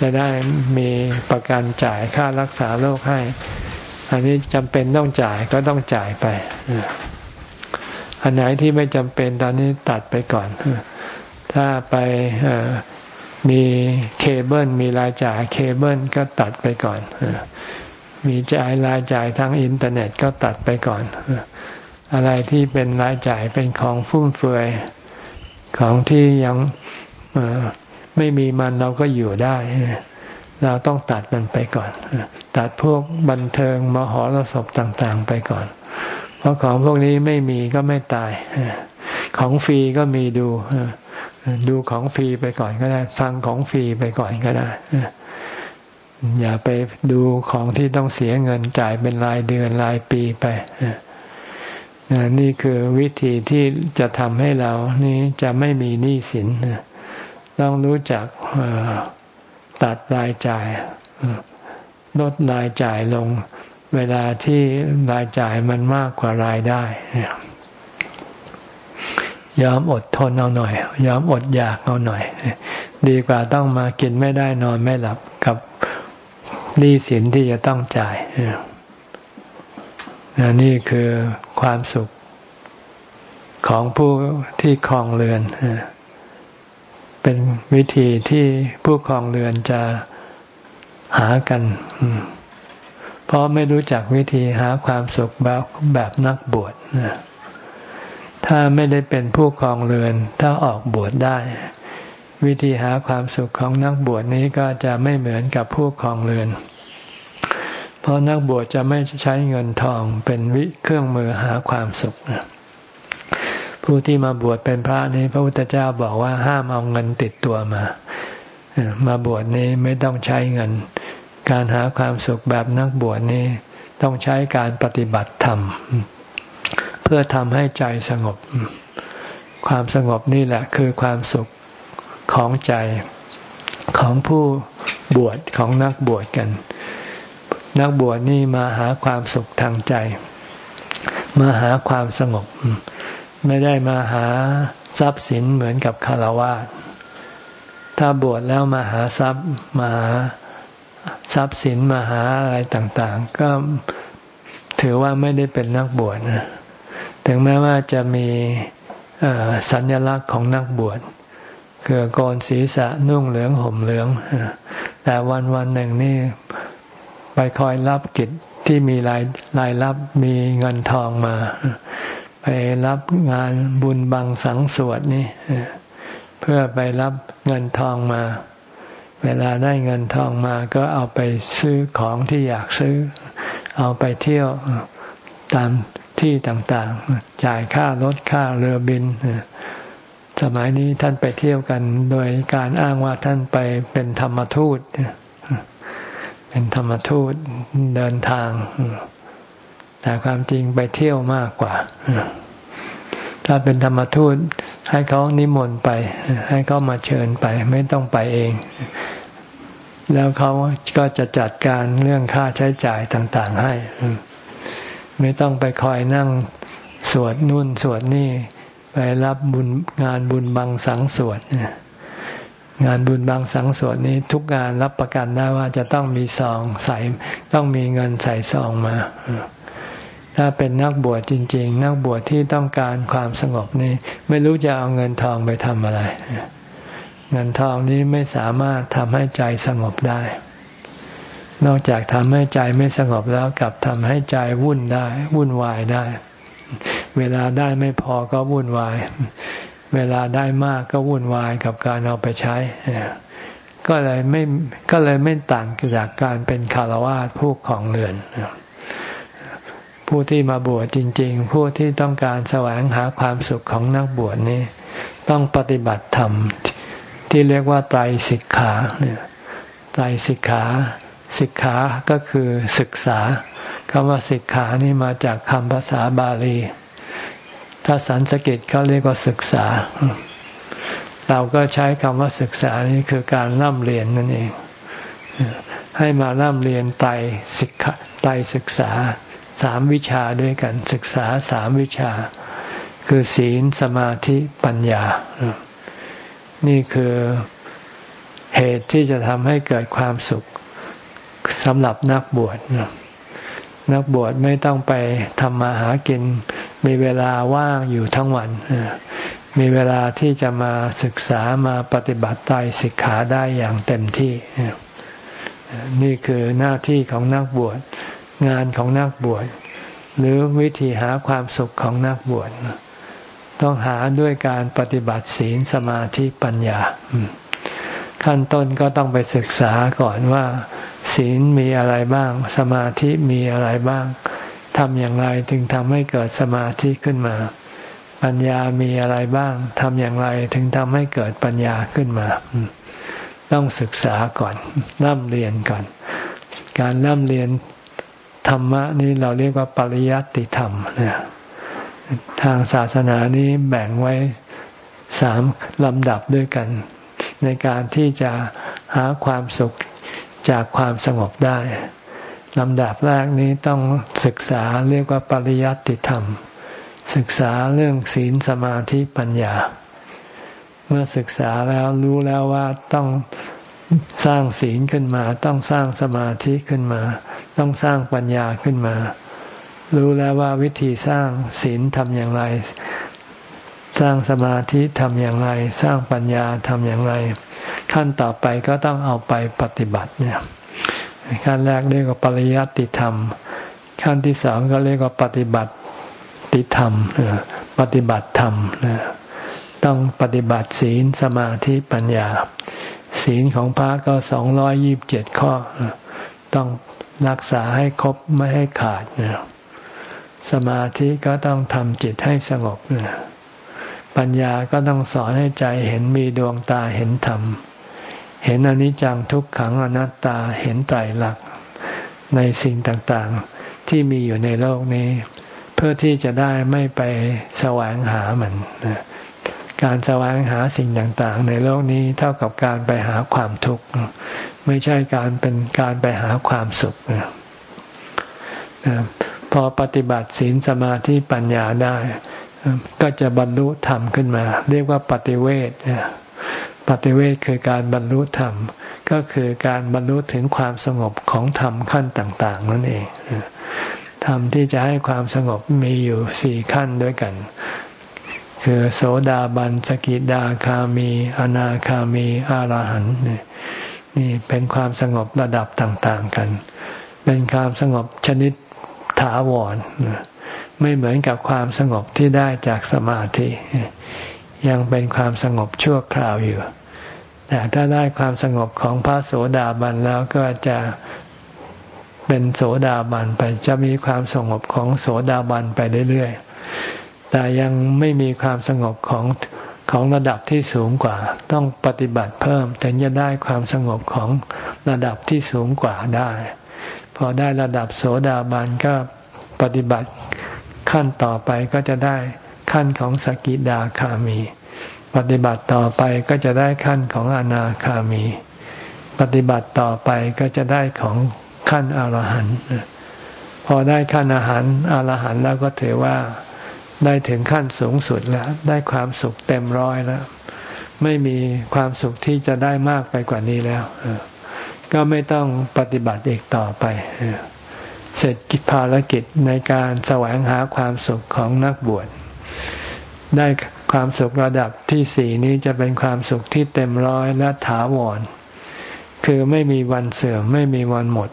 A: จะได้มีประกันจ่ายค่ารักษาโรคให้ อันนี้จำเป็นต้องจ่ายก็ต้องจ่ายไป อันไหนที่ไม่จำเป็นตอนนี้ตัดไปก่อน ถ้าไปมีเคเบิลมีรายจ่ายเคเบิลก็ตัดไปก่อน มีจ่ายรายจ่ายทางอินเทอร์เน็ตก็ตัดไปก่อน อะไรที่เป็นรายจ่ายเป็นของฟุ่มเฟือยของที่ยังไม่มีมันเราก็อยู่ได้ เราต้องตัดมันไปก่อน ตัดพวกบันเทิงมหรสพต่างๆไปก่อน เพราะของพวกนี้ไม่มีก็ไม่ตาย ของฟรีก็มีดู ดูของฟรีไปก่อนก็ได้ ฟังของฟรีไปก่อนก็ได้อย่าไปดูของที่ต้องเสียเงินจ่ายเป็นรายเดือนรายปีไป นี่คือวิธีที่จะทำให้เรานี้จะไม่มีหนี้สินต้องรู้จักตัดรายจ่ายลดรายจ่ายลง เวลาที่รายจ่ายมันมากกว่ารายได้ยอมอดทนเอาหน่อย ยอมอดอยากเอาหน่อย ดีกว่าต้องมากินไม่ได้นอนไม่หลับกับหนี้สินที่จะต้องจ่าย นี่คือความสุขของผู้ที่คลองเรือน เป็นวิธีที่ผู้คลองเรือนจะหากัน เพราะไม่รู้จักวิธีหาความสุขแบบแบบนักบวชถ้าไม่ได้เป็นผู้คลองเรือน ถ้าออกบวชได้ วิธีหาความสุขของนักบวชนี้ก็จะไม่เหมือนกับผู้คลองเรือน เพราะนักบวชจะไม่ใช้เงินทองเป็นวิเครื่องมือหาความสุขผู้ที่มาบวชเป็นพระนี้พระพุทธเจ้าบอกว่าห้ามเอาเงินติดตัวมามาบวชนี้ไม่ต้องใช้เงิน การหาความสุขแบบนักบวชนี้ต้องใช้การปฏิบัติธรรม เพื่อทำให้ใจสงบ ความสงบนี่แหละคือความสุขของใจของผู้บวชของนักบวชกัน นักบวชนี่มาหาความสุขทางใจ มาหาความสงบ ไม่ได้มาหาทรัพย์สินเหมือนกับคารวะถ้าบวชแล้วมาหาทรัพย์มาหาทรัพย์สินมาหาอะไรต่าง ๆ ก็ถือว่าไม่ได้เป็นนักบวชถึงแม้ว่าจะมีสัญลักษณ์ของนักบวชคือโกนศีรษะนุ่งเหลืองห่มเหลืองแต่วันวันหนึ่งนี่ ไปคอยรับกิจที่มีรายรายรับมีเงินทองมา ไปรับงานบุญบังสังสวดนี่เพื่อไปรับเงินทองมา เวลาได้เงินทองมาก็เอาไปซื้อของที่อยากซื้อ เอาไปเที่ยวตามที่ต่างๆ จ่ายค่ารถค่าเรือบิน สมัยนี้ท่านไปเที่ยวกันโดยการอ้างว่าท่านไปเป็นธรรมทูต เป็นธรรมทูตเดินทาง แต่ความจริงไปเที่ยวมากกว่า ถ้าเป็นธรรมทูตให้เขานิมนต์ไป ให้เขามาเชิญไป ไม่ต้องไปเอง แล้วเขาก็จะจัดการเรื่องค่าใช้จ่ายต่างๆให้ ไม่ต้องไปคอยนั่งสวดนุ่นสวดนี่ ไปรับบุญงานบุญบังสังสวด งานบุญบังสังส่วดนี้ทุกงานรับประกันได้ว่าจะต้องมีซองใส่ต้องมีเงินใส่ซองมา ถ้าเป็นนักบวชจริง ๆ นักบวชที่ต้องการความสงบนี่ไม่รู้จะเอาเงินทองไปทำอะไร เงินทองนี้ไม่สามารถทำให้ใจสงบได้ นอกจากทำให้ใจไม่สงบแล้วกลับทำให้ใจวุ่นได้ วุ่นวายได้ เวลาได้ไม่พอก็วุ่นวาย เวลาได้มากก็วุ่นวายกับการเอาไปใช้ ก็เลยไม่ก็เลยไม่ต่างจากการเป็นคารวะผู้ของเรือน ผู้ที่มาบวชจริง ๆ ผู้ที่ต้องการแสวงหาความสุขของนักบวชนี้ ต้องปฏิบัติธรรม ที่เรียกว่าไตรสิกขาเนี่ยไตรสิกขาสิกขาก็คือศึกษาคำว่าสิกขานี่มาจากคำภาษาบาลี ถ้าสันสกิตเขาเรียกว่าศึกษา เราก็ใช้คำว่าศึกษานี่คือการร่ำเรียนนั่นเอง ให้มาร่ำเรียนไตสิกขาไตศึกษาสามวิชาด้วยกัน ศึกษาสามวิชา คือศีลสมาธิปัญญา นี่คือเหตุที่จะทำให้เกิดความสุขสำหรับนักบวชนักบวชไม่ต้องไปทำมาหากิน มีเวลาว่างอยู่ทั้งวัน มีเวลาที่จะมาศึกษามาปฏิบัติไตรสิกขาได้อย่างเต็มที่ นี่คือหน้าที่ของนักบวช งานของนักบวช หรือวิธีหาความสุขของนักบวช ต้องหาด้วยการปฏิบัติศีลสมาธิปัญญา ขั้นต้นก็ต้องไปศึกษาก่อนว่า ศีลมีอะไรบ้าง สมาธิมีอะไรบ้าง ทำอย่างไรถึงทำให้เกิดสมาธิขึ้นมา ปัญญามีอะไรบ้างทำอย่างไรถึงทำให้เกิดปัญญาขึ้นมา ต้องศึกษาก่อนร่ำเรียนก่อน การร่ำเรียนธรรมะนี้เราเรียกว่าปริยัติธรรมเนี่ยทางศาสนานี้แบ่งไว้สามลำดับด้วยกัน ในการที่จะหาความสุขจากความสงบได้ ลำดับแรกนี้ต้องศึกษาเรียกว่าปริยัติธรรม ศึกษาเรื่องศีลสมาธิปัญญา เมื่อศึกษาแล้วรู้แล้วว่าต้องสร้างศีลขึ้นมา ต้องสร้างสมาธิขึ้นมา ต้องสร้างปัญญาขึ้นมา รู้แล้วว่าวิธีสร้างศีลทำอย่างไร สร้างสมาธิทำอย่างไร สร้างปัญญาทำอย่างไร ขั้นต่อไปก็ต้องเอาไปปฏิบัติเนี่ย ขั้นแรกเรียกว่าปริยัติธรรม ขั้นที่สองก็เรียกว่าปฏิบัติติธรรมปฏิบัติธรรมต้องปฏิบัติศีลสมาธิปัญญา ศีลของพระก็สองร้อยยิบเจ็ดข้อ ต้องรักษาให้ครบไม่ให้ขาดสมาธิก็ต้องทำจิตให้สงบปัญญาก็ต้องสอนให้ใจเห็นมีดวงตาเห็นธรรมเเห็นอนิจจังทุกขังอนัตตาเห็นไตรลักษณ์ในสิ่งต่างๆที่มีอยู่ในโลกนี้ เพื่อที่จะได้ไม่ไปแสวงหามันการแสวงหาสิ่งต่างๆ ในโลกนี้เท่ากับการไปหาความทุกข์ไม่ใช่การเป็นการไปหาความสุขพอปฏิบัติศีลสมาธิปัญญาได้ ก็จะบรรลุธรรมขึ้นมา เรียกว่าปฏิเวท ปฏิเวทคือการบรรลุธรรม ก็คือการบรรลุถึงความสงบของธรรมขั้นต่าง ๆ นั่นเองธรรมที่จะให้ความสงบมีอยู่สี่ขั้นด้วยกัน คือโสดาบันสกิดาคามี อนาคามีอารหันต์นี่เป็นความสงบระดับต่าง ๆ กัน เป็นความสงบชนิดถาวรไม่เหมือนกับความสงบที่ได้จากสมาธิ ยังเป็นความสงบชั่วคราวอยู่ แต่ถ้าได้ความสงบของพระโสดาบันแล้วก็จะเป็นโสดาบันไปจะมีความสงบของโสดาบันไปเรื่อยๆ แต่ยังไม่มีความสงบของของระดับที่สูงกว่า ต้องปฏิบัติเพิ่มถึงจะได้ความสงบของระดับที่สูงกว่าได้ พอได้ระดับโสดาบันก็ปฏิบัติขั้นต่อไปก็จะได้ขั้นของสกิดาคามี ปฏิบัติต่อไปก็จะได้ขั้นของอนาคามี ปฏิบัติต่อไปก็จะได้ของขั้นอรหันต์พอได้ขั้นอาหารอรหันต์แล้วก็ถือว่าได้ถึงขั้นสูงสุดแล้ว ได้ความสุขเต็มร้อยแล้ว ไม่มีความสุขที่จะได้มากไปกว่านี้แล้วก็ไม่ต้องปฏิบัติอีกต่อไปเสร็จกิจภารกิจในการแสวงหาความสุขของนักบวชได้ ความสุขระดับที่สี่นี้จะเป็นความสุขที่เต็มร้อยและถาวร คือไม่มีวันเสื่อมไม่มีวันหมด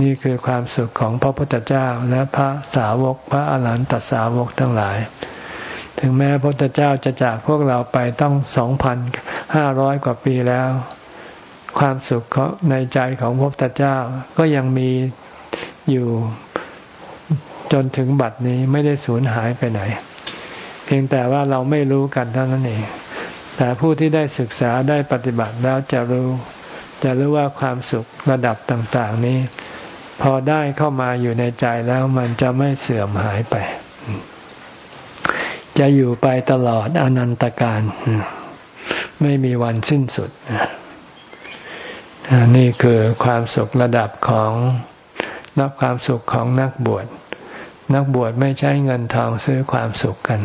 A: นี่คือความสุขของพระพุทธเจ้าและพระสาวกพระอรหันตสาวกทั้งหลาย ถึงแม้พระพุทธเจ้าจะจากพวกเราไปต้องสองพันห้าร้อยกว่าปีแล้ว ความสุขในใจของพระพุทธเจ้าก็ยังมีอยู่จนถึงบัดนี้ไม่ได้สูญหายไปไหน พียงแต่ว่าเราไม่รู้กันเท่านั้นเอง แต่ผู้ที่ได้ศึกษาได้ปฏิบัติแล้วจะรู้ จะรู้ว่าความสุขระดับต่างๆนี้ พอได้เข้ามาอยู่ในใจแล้วมันจะไม่เสื่อมหายไป จะอยู่ไปตลอดอนันตการไม่มีวันสิ้นสุด นี่คือความสุขระดับของนักความสุขของนักบวชนักบวชไม่ใช้เงินทองซื้อความสุขกัน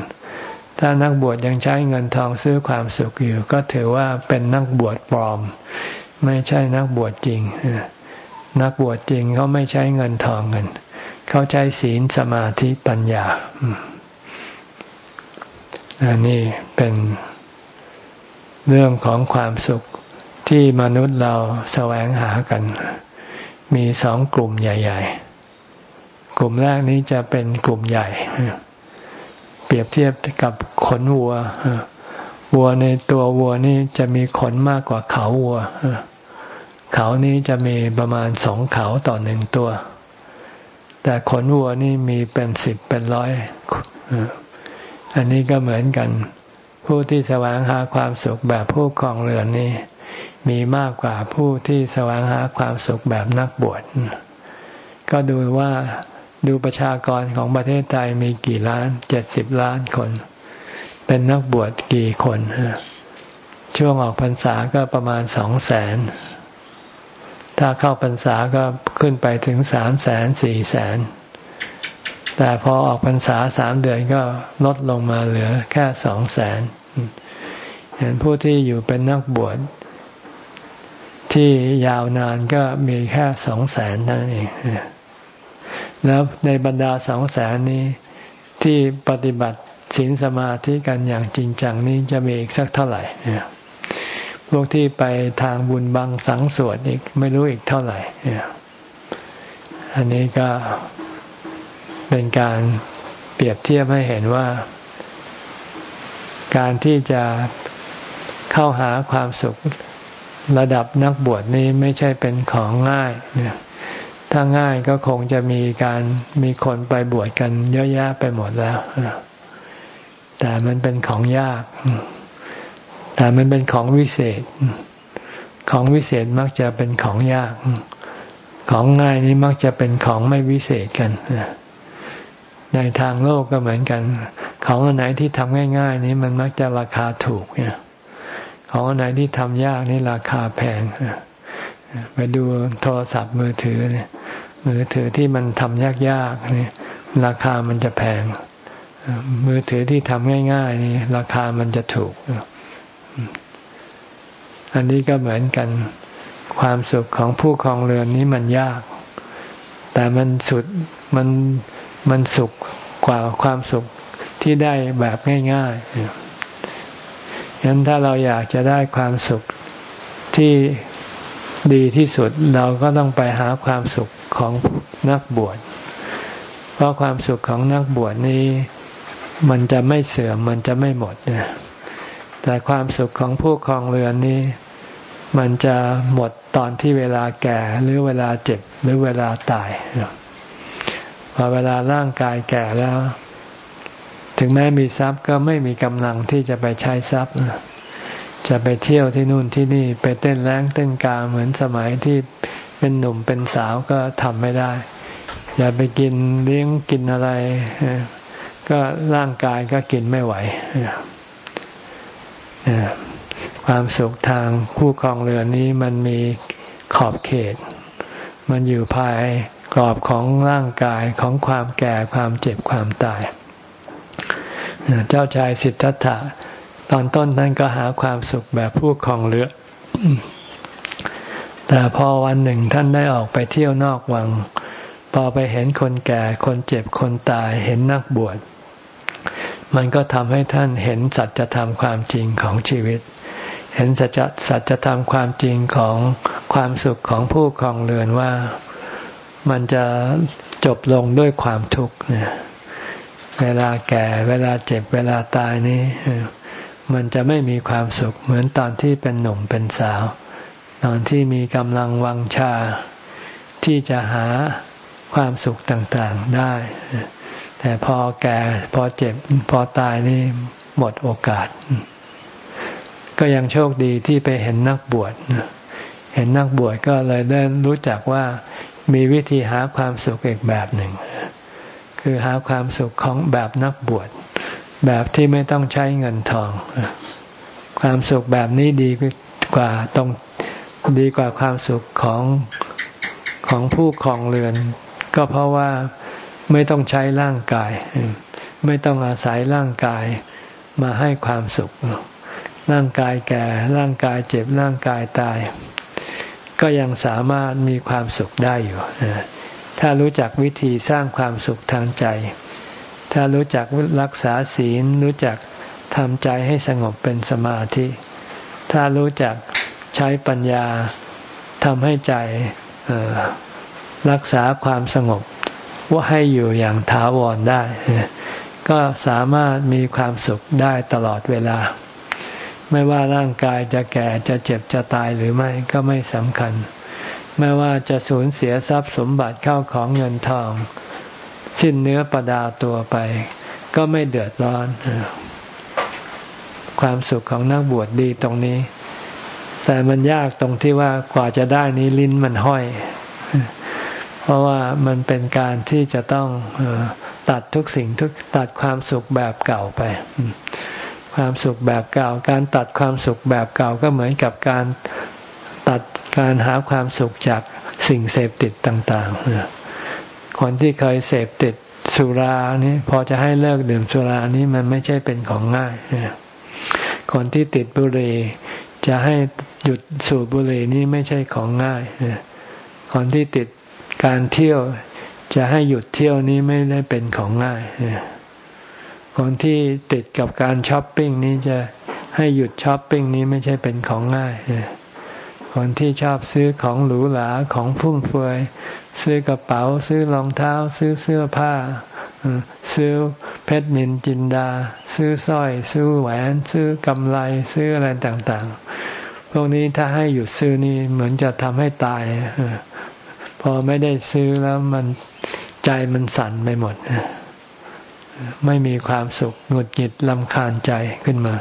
A: ถ้านักบวชยังใช้เงินทองซื้อความสุขอยู่ ก็ถือว่าเป็นนักบวชปลอม ไม่ใช่นักบวชจริง นักบวชจริงเขาไม่ใช้เงินทองกันเขาใช้ศีลสมาธิปัญญาอันนี้เป็นเรื่องของความสุขที่มนุษย์เราแสวงหากัน มีสองกลุ่มใหญ่ ๆ กลุ่มแรกนี้จะเป็นกลุ่มใหญ่ เปรียบเทียบกับขนวัววัวในตัววัวนี่จะมีขนมากกว่าเขาวัวเขานี้จะมีประมาณสองเขาต่อหนึ่งตัว แต่ขนวัวนี่มีเป็นสิบเป็นร้อยอันนี้ก็เหมือนกัน ผู้ที่แสวงหาความสุขแบบผู้ครองเรือนนี่มีมากกว่าผู้ที่แสวงหาความสุขแบบนักบวชก็ดูว่า ดูประชากรของประเทศไทยมีกี่ล้านเจ็ดสิบล้านคน เป็นนักบวชกี่คนช่วงออกพรรษาก็ประมาณสองแสนถ้าเข้าพรรษาก็ขึ้นไปถึงสามแสนสี่แสนแต่พอออกพรรษาสามเดือนก็ลดลงมาเหลือแค่สองแสนเห็นผู้ที่อยู่เป็นนักบวชที่ยาวนานก็มีแค่สองแสนนั่นเอง แล้วในบรรดาสองแสนนี้ที่ปฏิบัติศีลสมาธิกันอย่างจริงจังนี้จะมีอีกสักเท่าไหร่เนี่ยพวกที่ไปทางบุญบังสังสวดอีกไม่รู้อีกเท่าไหร่เนี่ยอันนี้ก็เป็นการเปรียบเทียบให้เห็นว่า การที่จะเข้าหาความสุขระดับนักบวชนี้ไม่ใช่เป็นของง่ายเนี่ย ถ้าง่ายก็คงจะมีการมีคนไปบวชกันเยอะแยะไปหมดแล้ว แต่มันเป็นของยาก แต่มันเป็นของวิเศษ ของวิเศษมักจะเป็นของยาก ของง่ายนี้มักจะเป็นของไม่วิเศษกันในทางโลกก็เหมือนกัน ของอันไหนที่ทำง่าย ๆ นี้มันมักจะราคาถูกเนี่ยของอันไหนที่ทำยากนี่ราคาแพง ไปดูโทรศัพท์มือถือเนี่ยมือถือที่มันทำยากๆนี่ราคามันจะแพง มือถือที่ทำง่ายๆนี่ราคามันจะถูก อันนี้ก็เหมือนกัน ความสุขของผู้ครองเรือนนี้มันยาก แต่มันสุดมันมันสุขกว่าความสุขที่ได้แบบง่ายๆฉะนั้นถ้าเราอยากจะได้ความสุขที่ ดีที่สุดเราก็ต้องไปหาความสุขของนักบวช เพราะความสุขของนักบวชนี้ มันจะไม่เสื่อมมันจะไม่หมดนยแต่ความสุขของผู้ครองเรือนนี้ มันจะหมดตอนที่เวลาแก่หรือเวลาเจ็บหรือเวลาตายพอเวลาร่างกายแก่แล้ว ถึงแม้มีทรัพย์ก็ไม่มีกำลังที่จะไปใช้ทรัพย์ จะไปเที่ยวที่นู่นที่นี่ไปเต้นแรงเต้นกาเหมือนสมัยที่เป็นหนุ่มเป็นสาวก็ทำไม่ได้ อย่าไปกินเลี้ยงกินอะไร ก็ร่างกายก็กินไม่ไหวความสุขทางคู่ครองเรือนนี้มันมีขอบเขต มันอยู่ภายกรอบของร่างกายของความแก่ความเจ็บความตาย เจ้าชายสิทธัตถะ ตอนต้นท่านก็หาความสุขแบบผู้ครองเรือ แต่พอวันหนึ่งท่านได้ออกไปเที่ยวนอกวัง พอไปเห็นคนแก่ คนเจ็บ คนตาย เห็นนักบวช มันก็ทำให้ท่านเห็นสัจธรรมความจริงของชีวิต เห็นสัจสัจธรรมความจริงของความสุขของผู้ครองเรือนว่ามันจะจบลงด้วยความทุกข์เนี่ยเวลาแก่ เวลาเจ็บ เวลาตายนี้ มันจะไม่มีความสุขเหมือนตอนที่เป็นหนุ่มเป็นสาว ตอนที่มีกำลังวังชา ที่จะหาความสุขต่างๆได้ แต่พอแก่พอเจ็บพอตายนี่หมดโอกาส ก็ยังโชคดีที่ไปเห็นนักบวชเห็นนักบวชก็เลยได้รู้จักว่ามีวิธีหาความสุขอีกแบบหนึ่ง คือหาความสุขของแบบนักบวช แบบที่ไม่ต้องใช้เงินทอง ความสุขแบบนี้ดีกว่าตรงดีกว่าความสุขของของผู้ครองเรือน ก็เพราะว่าไม่ต้องใช้ร่างกาย ไม่ต้องอาศัยร่างกายมาให้ความสุข ร่างกายแก่ร่างกายเจ็บร่างกายตาย ก็ยังสามารถมีความสุขได้อยู่ถ้ารู้จักวิธีสร้างความสุขทางใจ ถ้ารู้จักรักษาศีล รู้จักทำใจให้สงบเป็นสมาธิ ถ้ารู้จักใช้ปัญญาทำให้ใจรักษาความสงบว่าให้อยู่อย่างถาวรได้ ก็สามารถมีความสุขได้ตลอดเวลา ไม่ว่าร่างกายจะแก่จะเจ็บจะตายหรือไม่ก็ไม่สำคัญ ไม่ว่าจะสูญเสียทรัพย์สมบัติเข้าของเงินทอง สิ้นเนื้อประดาตัวไป ก็ไม่เดือดร้อน ความสุขของนักบวชดดีตรงนี้ แต่มันยากตรงที่ว่ากว่าจะได้นี้ลิ้นมันห้อย เพราะว่ามันเป็นการที่จะต้องตัดทุกสิ่งทุกตัดความสุขแบบเก่าไป ความสุขแบบเก่า การตัดความสุขแบบเก่าก็เหมือนกับการตัดการหาความสุขจากสิ่งเสพติดต่าง ๆ คนที่เคยเสพติดสุรานี้พอจะให้เลิกดื่มสุรานี้มันไม่ใช่เป็นของง่ายคนที่ติดบุหรี่จะให้หยุดสูบบุหรี่นี้ไม่ใช่ของง่ายคนที่ติดการเที่ยวจะให้หยุดเที่ยวนี้ไม่ได้เป็นของง่ายคนที่ติดกับการช้อปปิ้งนี้จะให้หยุดช้อปปิ้งนี้ไม่ใช่เป็นของง่าย คนที่ชอบซื้อของหรูหราของฟุ่มเฟือย ซื้อกระเป๋า ซื้อรองเท้า ซื้อเสื้อผ้า ซื้อเพชรนินจินดา ซื้อสร้อย ซื้อแหวน ซื้อกำไรซื้ออะไรต่างๆ พวกนี้ถ้าให้หยุดซื้อนี่เหมือนจะทำให้ตาย พอไม่ได้ซื้อแล้วมันใจมันสั่นไปหมด ไม่มีความสุขหงุดหงิดลำคาญใจขึ้นมา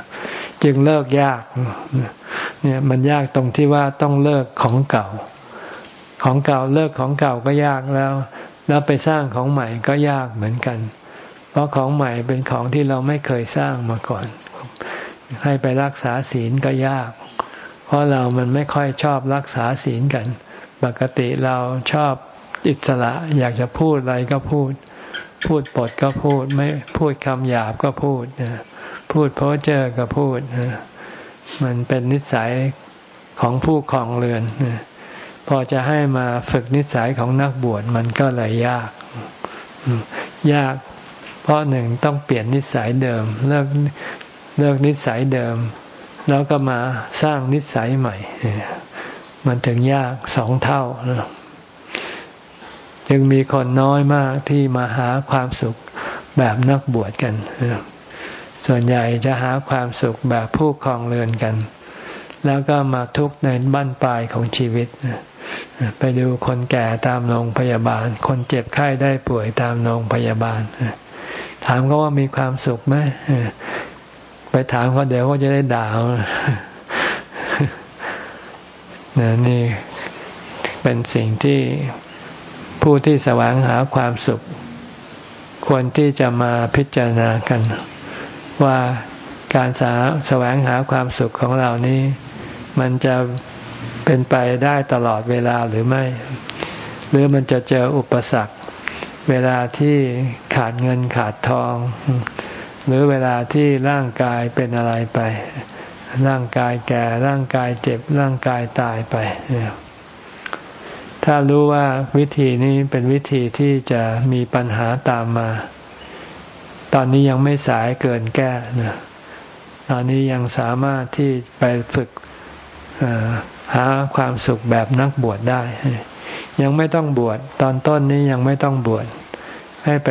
A: จึงเลิกยาก เนี่ยมันยากตรงที่ว่าต้องเลิกของเก่า ของเก่าเลิกของเก่าก็ยากแล้ว แล้วไปสร้างของใหม่ก็ยากเหมือนกัน เพราะของใหม่เป็นของที่เราไม่เคยสร้างมาก่อน ให้ไปรักษาศีลก็ยาก เพราะเรามันไม่ค่อยชอบรักษาศีลกัน ปกติเราชอบอิสระอยากจะพูดอะไรก็พูด พูดปดก็พูด ไม่พูดคำหยาบก็พูดพูดเพ้อเจอก็พูด มันเป็นนิสัยของผู้ครองเรือน พอจะให้มาฝึกนิสัยของนักบวชมันก็เลยยาก ยาก เพราะหนึ่งต้องเปลี่ยนนิสัยเดิม เลิกเลิกนิสัยเดิม แล้วก็มาสร้างนิสัยใหม่ มันถึงยากสองเท่า จึงมีคนน้อยมากที่มาหาความสุขแบบนักบวชกัน ส่วนใหญ่จะหาความสุขแบบผู้ครองเรือนกัน แล้วก็มาทุกข์ในบั้นปลายของชีวิต ไปดูคนแก่ตามโรงพยาบาล คนเจ็บไข้ได้ป่วยตามโรงพยาบาล ถามเขาว่ามีความสุขไหมไปถามเขาเดี๋ยวก็จะได้ด่านี่เป็นสิ่งที่ผู้ที่แสวงหาความสุข ควรที่จะมาพิจารณากัน ว่าการสาแสวงหาความสุขของเรานี้ มันจะเป็นไปได้ตลอดเวลาหรือไม่ หรือมันจะเจออุปสรรค เวลาที่ขาดเงินขาดทอง หรือเวลาที่ร่างกายเป็นอะไรไป ร่างกายแก่ร่างกายเจ็บร่างกายตายไปถ้ารู้ว่าวิธีนี้เป็นวิธีที่จะมีปัญหาตามมา ตอนนี้ยังไม่สายเกินแก้นะตอนนี้ยังสามารถที่ไปฝึกหาความสุขแบบนักบวชได้ ยังไม่ต้องบวชตอนต้นนี้ยังไม่ต้องบวชให้ไป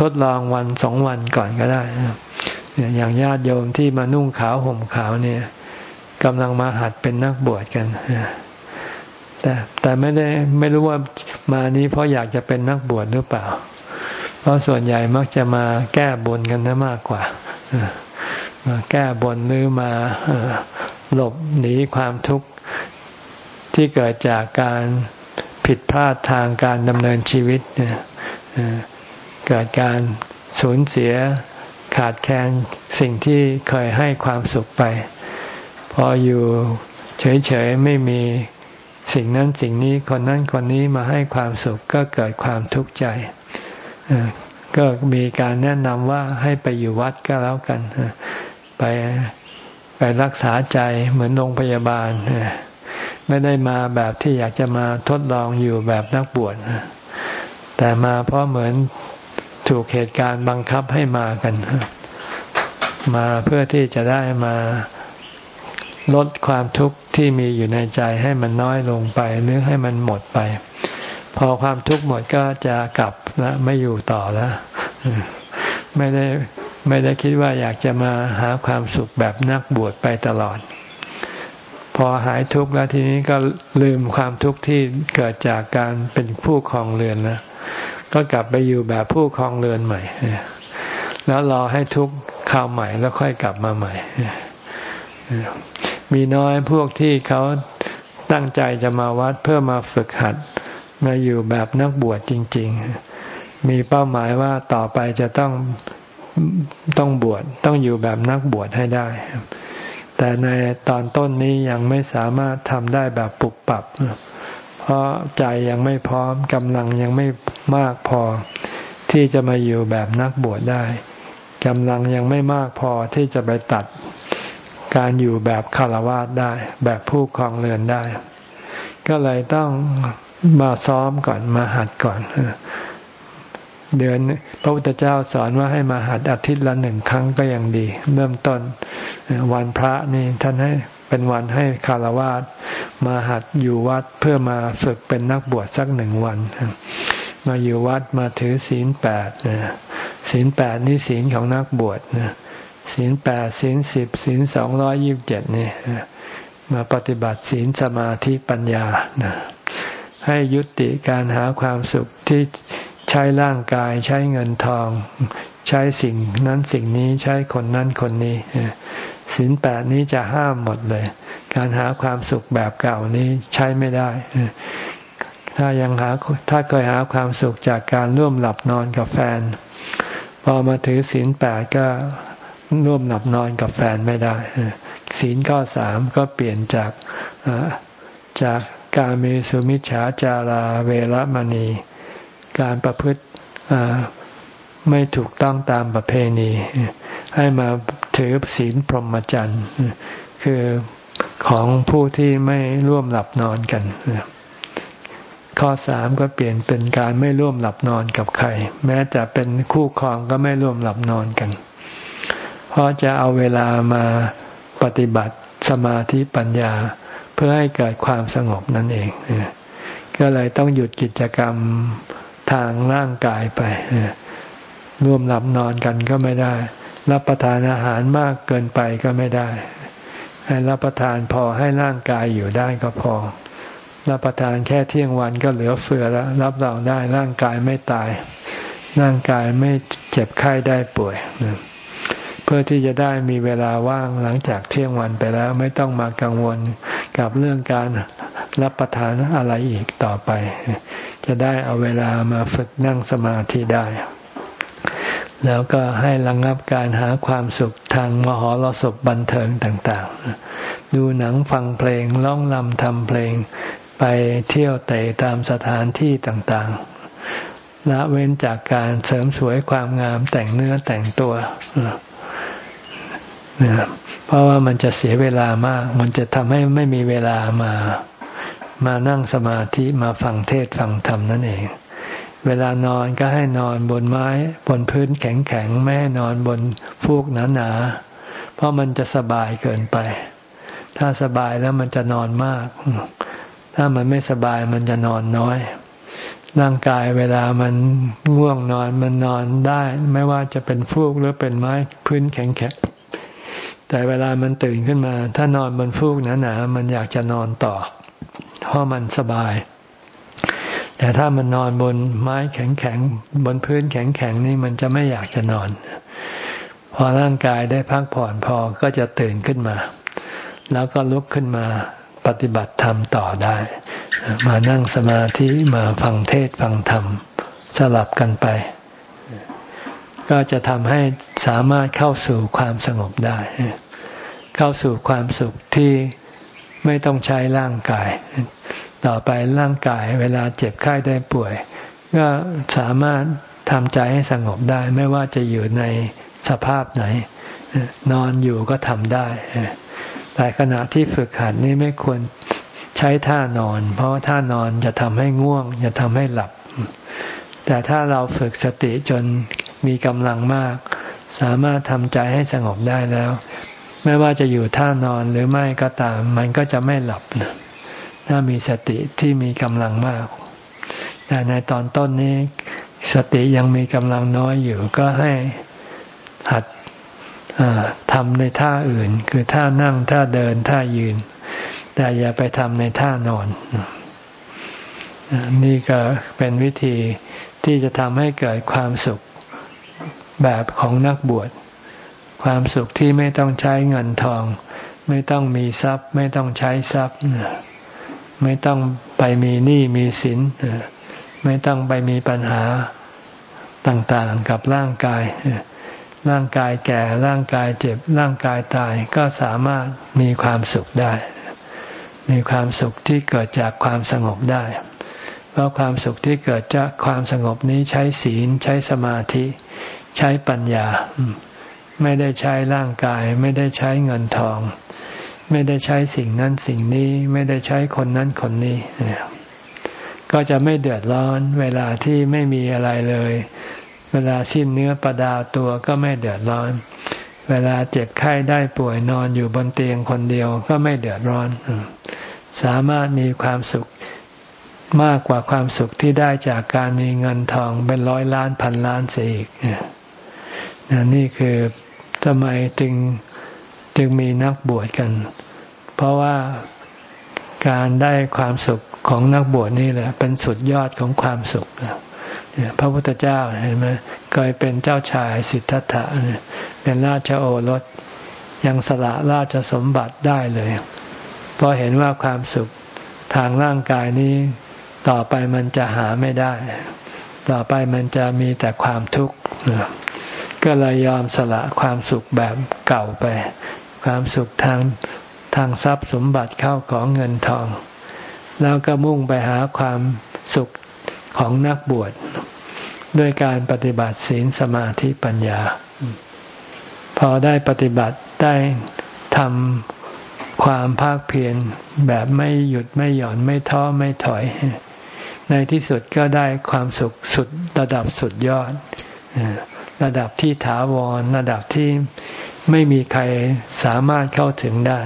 A: ทดลองวันสองวันก่อนก็ได้อย่างญาติโยมที่มานุ่งขาวห่มขาวเนี่ยกำลังมาหัดเป็นนักบวชกันแต่แต่ไม่ได้ไม่รู้ว่ามานี้เพราะอยากจะเป็นนักบวชหรือเปล่า ราะส่วนใหญ่มักจะมาแก้บนกันนะมากกว่ามาแก้บนหรือมาหลบหนีความทุกข์ที่เกิดจากการผิดพลาดทางการดำเนินชีวิตเกิดการสูญเสียขาดแคลนสิ่งที่เคยให้ความสุขไป พออยู่เฉยๆไม่มีสิ่งนั้นสิ่งนี้คนนั้นคนนี้มาให้ความสุขก็เกิดความทุกข์ใจ ก็มีการแนะนำว่าให้ไปอยู่วัดก็แล้วกัน ไปไปรักษาใจเหมือนโรงพยาบาล ไม่ได้มาแบบที่อยากจะมาทดลองอยู่แบบนักบวชแต่มาเพราะเหมือนถูกเหตุการณ์บังคับให้มากัน มาเพื่อที่จะได้มาลดความทุกข์ที่มีอยู่ในใจให้มันน้อยลงไปหรือให้มันหมดไป พอความทุกข์หมดก็จะกลับแล้วไม่อยู่ต่อแล้วไม่ได้ไม่ได้คิดว่าอยากจะมาหาความสุขแบบนักบวชไปตลอด พอหายทุกข์แล้วทีนี้ก็ลืมความทุกข์ที่เกิดจากการเป็นผู้ครองเรือนแล้วก็กลับไปอยู่แบบผู้ครองเรือนใหม่แล้วรอให้ทุกข์ข่าวใหม่แล้วค่อยกลับมาใหม่ มีน้อยพวกที่เขาตั้งใจจะมาวัดเพื่อมาฝึกหัด มาอยู่แบบนักบวชจริง ๆ มีเป้าหมายว่าต่อไปจะต้องต้องบวชต้องอยู่แบบนักบวชให้ได้ แต่ในตอนต้นนี้ยังไม่สามารถทำได้แบบปุบปับ เพราะใจยังไม่พร้อมกำลังยังไม่มากพอ ที่จะมาอยู่แบบนักบวชได้กำลังยังไม่มากพอที่จะไปตัดการอยู่แบบคารวะได้ แบบผู้ครองเรือนได้ ก็เลยต้อง มาซ้อมก่อนมาหัดก่อนเดือนพระพุทธเจ้าสอนว่าให้มาหัดอาทิตย์ละหนึ่งครั้งก็ยังดี เริ่มต้นวันพระนี่ท่านให้เป็นวันให้คารวะมาหัดอยู่วัดเพื่อมาฝึกเป็นนักบวชสักหนึ่งวัน มาอยู่วัดมาถือศีลแปดศีลแปดนี่ศีลของนักบวชศีลแปดศีลสิบศีลสองร้อยยิบเจ็ดนี่มาปฏิบัติศีลสมาธิปัญญา ให้ยุติการหาความสุขที่ใช้ร่างกายใช้เงินทอง ใช้สิ่งนั้นสิ่งนี้ใช้คนนั้นคนนี้ศีลแปดนี้จะห้ามหมดเลย การหาความสุขแบบเก่านี้ใช้ไม่ได้ ถ้ายังหาถ้าเคยหาความสุขจากการร่วมหลับนอนกับแฟน พอมาถือศีลแปดก็ร่วมหลับนอนกับแฟนไม่ได้ศีลข้อสามก็เปลี่ยนจากจาก การมีสุมิชฌาจาราเวรมณี การประพฤติไม่ถูกต้องตามประเพณี ให้มาถือศีลพรหมจรรย์คือของผู้ที่ไม่ร่วมหลับนอนกัน ข้อสามก็เปลี่ยนเป็นการไม่ร่วมหลับนอนกับใคร แม้แต่เป็นคู่ครองก็ไม่ร่วมหลับนอนกัน เพราะจะเอาเวลามาปฏิบัติสมาธิปัญญา เพื่อให้เกิดความสงบนั่นเอง ก็เลยต้องหยุดกิจกรรมทางร่างกายไปร่วมหลับนอนกันก็ไม่ได้ รับประทานอาหารมากเกินไปก็ไม่ได้ ให้รับประทานพอให้ร่างกายอยู่ได้ก็พอ รับประทานแค่เที่ยงวันก็เหลือเฟือแล้ว รับรองได้ร่างกายไม่ตาย ร่างกายไม่เจ็บไข้ได้ป่วย เพื่อที่จะได้มีเวลาว่างหลังจากเที่ยงวันไปแล้วไม่ต้องมากังวลกับเรื่องการรับประทานอะไรอีกต่อไป จะได้เอาเวลามาฝึกนั่งสมาธิได้ แล้วก็ให้ระงงับการหาความสุขทางมหรสพบันเทิงต่างๆ ดูหนังฟังเพลงร้องลำทำเพลง ไปเที่ยวเตะตามสถานที่ต่างๆละเว้นจากการเสริมสวยความงามแต่งเนื้อแต่งตัว เพราะว่ามันจะเสียเวลามาก มันจะทำให้ไม่มีเวลามา มานั่งสมาธิมาฟังเทศฟังธรรมนั่นเอง เวลานอนก็ให้นอนบนไม้บนพื้นแข็งๆ ไม่ให้นอนบนฟูกหนาๆ เพราะมันจะสบายเกินไป ถ้าสบายแล้วมันจะนอนมาก ถ้ามันไม่สบายมันจะนอนน้อยร่างกายเวลามันง่วงนอนมันนอนได้ ไม่ว่าจะเป็นฟูกหรือเป็นไม้พื้นแข็ง แต่เวลามันตื่นขึ้นมา ถ้านอนบนฟูกหนาๆมันอยากจะนอนต่อ เพราะมันสบาย แต่ถ้ามันนอนบนไม้แข็งๆบนพื้นแข็งๆนี่มันจะไม่อยากจะนอน พอร่างกายได้พักผ่อนพอก็จะตื่นขึ้นมา แล้วก็ลุกขึ้นมาปฏิบัติธรรมต่อได้ มานั่งสมาธิมาฟังเทศฟังธรรมสลับกันไป ก็จะทำให้สามารถเข้าสู่ความสงบได้ เข้าสู่ความสุขที่ไม่ต้องใช้ร่างกาย ต่อไปร่างกายเวลาเจ็บไข้ได้ป่วย ก็สามารถทำใจให้สงบได้ ไม่ว่าจะอยู่ในสภาพไหน นอนอยู่ก็ทำได้ แต่ขณะที่ฝึกหัดนี่ไม่ควรใช้ท่านอน เพราะว่าท่านอนจะทำให้ง่วง จะทำให้หลับ แต่ถ้าเราฝึกสติจน มีกำลังมาก สามารถทำใจให้สงบได้แล้ว ไม่ว่าจะอยู่ท่านอนหรือไม่ก็ตาม มันก็จะไม่หลับนะถ้ามีสติที่มีกำลังมาก แต่ในตอนต้นนี้ สติยังมีกำลังน้อยอยู่ก็ให้หัดทำในท่าอื่น คือท่านั่งท่าเดินท่ายืน แต่อย่าไปทำในท่านอน นี่ก็เป็นวิธีที่จะทำให้เกิดความสุข แบบของนักบวช ความสุขที่ไม่ต้องใช้เงินทอง ไม่ต้องมีทรัพย์ ไม่ต้องใช้ทรัพย์ไม่ต้องไปมีหนี้มีสินไม่ต้องไปมีปัญหาต่างๆกับร่างกาย ร่างกายแก่ ร่างกายเจ็บ ร่างกายตาย ก็สามารถมีความสุขได้ มีความสุขที่เกิดจากความสงบได้ เพราะความสุขที่เกิดจากความสงบนี้ใช้ศีลใช้สมาธิ ใช้ปัญญา ไม่ได้ใช้ร่างกาย ไม่ได้ใช้เงินทอง ไม่ได้ใช้สิ่งนั้นสิ่งนี้ไม่ได้ใช้คนนั้นคนนี้ก็จะไม่เดือดร้อน เวลาที่ไม่มีอะไรเลย เวลาสิ้นเนื้อประดาตัวก็ไม่เดือดร้อน เวลาเจ็บไข้ได้ป่วยนอนอยู่บนเตียงคนเดียวก็ไม่เดือดร้อน สามารถมีความสุขมากกว่าความสุขที่ได้จากการมีเงินทองเป็นร้อยล้านพันล้านเสียอีก นี่คือทำไมจึงจึงมีนักบวชกัน เพราะว่าการได้ความสุขของนักบวชนี่แหละ เป็นสุดยอดของความสุขพระพุทธเจ้าเห็นไหมเคยเป็นเจ้าชายสิทธัตถะเป็นราชโอรสยังสละราชสมบัติได้เลยเพราะเห็นว่าความสุขทางร่างกายนี้ ต่อไปมันจะหาไม่ได้ ต่อไปมันจะมีแต่ความทุกข์ ก็เลยยอมสละความสุขแบบเก่าไป ความสุขทางทางทรัพย์สมบัติเข้าของเงินทอง แล้วก็มุ่งไปหาความสุขของนักบวชด้วยการปฏิบัติศีลสมาธิปัญญา พอได้ปฏิบัติได้ทำความภาคเพียรแบบไม่หยุดไม่หย่อนไม่ท้อไม่ถอย ในที่สุดก็ได้ความสุขสุดระดับสุดยอด ระดับที่ถาวร ระดับที่ไม่มีใครสามารถเข้าถึงได้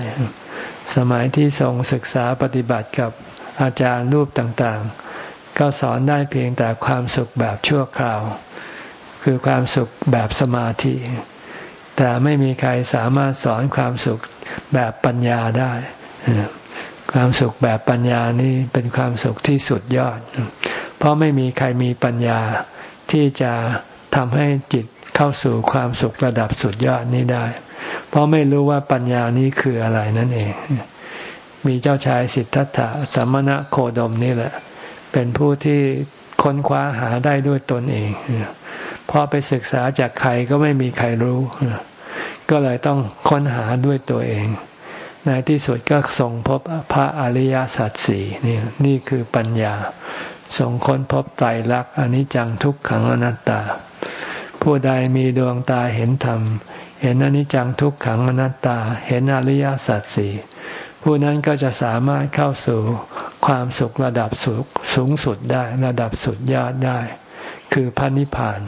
A: สมัยที่ทรงศึกษาปฏิบัติกับอาจารย์รูปต่างๆ ก็สอนได้เพียงแต่ความสุขแบบชั่วคราว คือความสุขแบบสมาธิ แต่ไม่มีใครสามารถสอนความสุขแบบปัญญาได้ ความสุขแบบปัญญานี้เป็นความสุขที่สุดยอด เพราะไม่มีใครมีปัญญาที่จะ ทำให้จิตเข้าสู่ความสุขระดับสุดยอดนี้ได้ เพราะไม่รู้ว่าปัญญานี้คืออะไรนั่นเอง มีเจ้าชายสิทธัตถะสัมมณะโคดมนี่แหละ เป็นผู้ที่ค้นคว้าหาได้ด้วยตนเองพอไปศึกษาจากใครก็ไม่มีใครรู้ ก็เลยต้องค้นหาด้วยตัวเองในที่สุดก็ส่งพบพระอริยสัจสี่นี่นี่คือปัญญา ส่งค้นพบไตรลักษณ์อนิจจังทุกขังอนัตตา ผู้ใดมีดวงตาเห็นธรรม เห็นอนิจจังทุกขังอนัตตา เห็นอริยสัจสี่ผู้นั้นก็จะสามารถเข้าสู่ความสุขระดับสุขสูงสุดได้ระดับสุดยอดได้ คือพระนิพพาน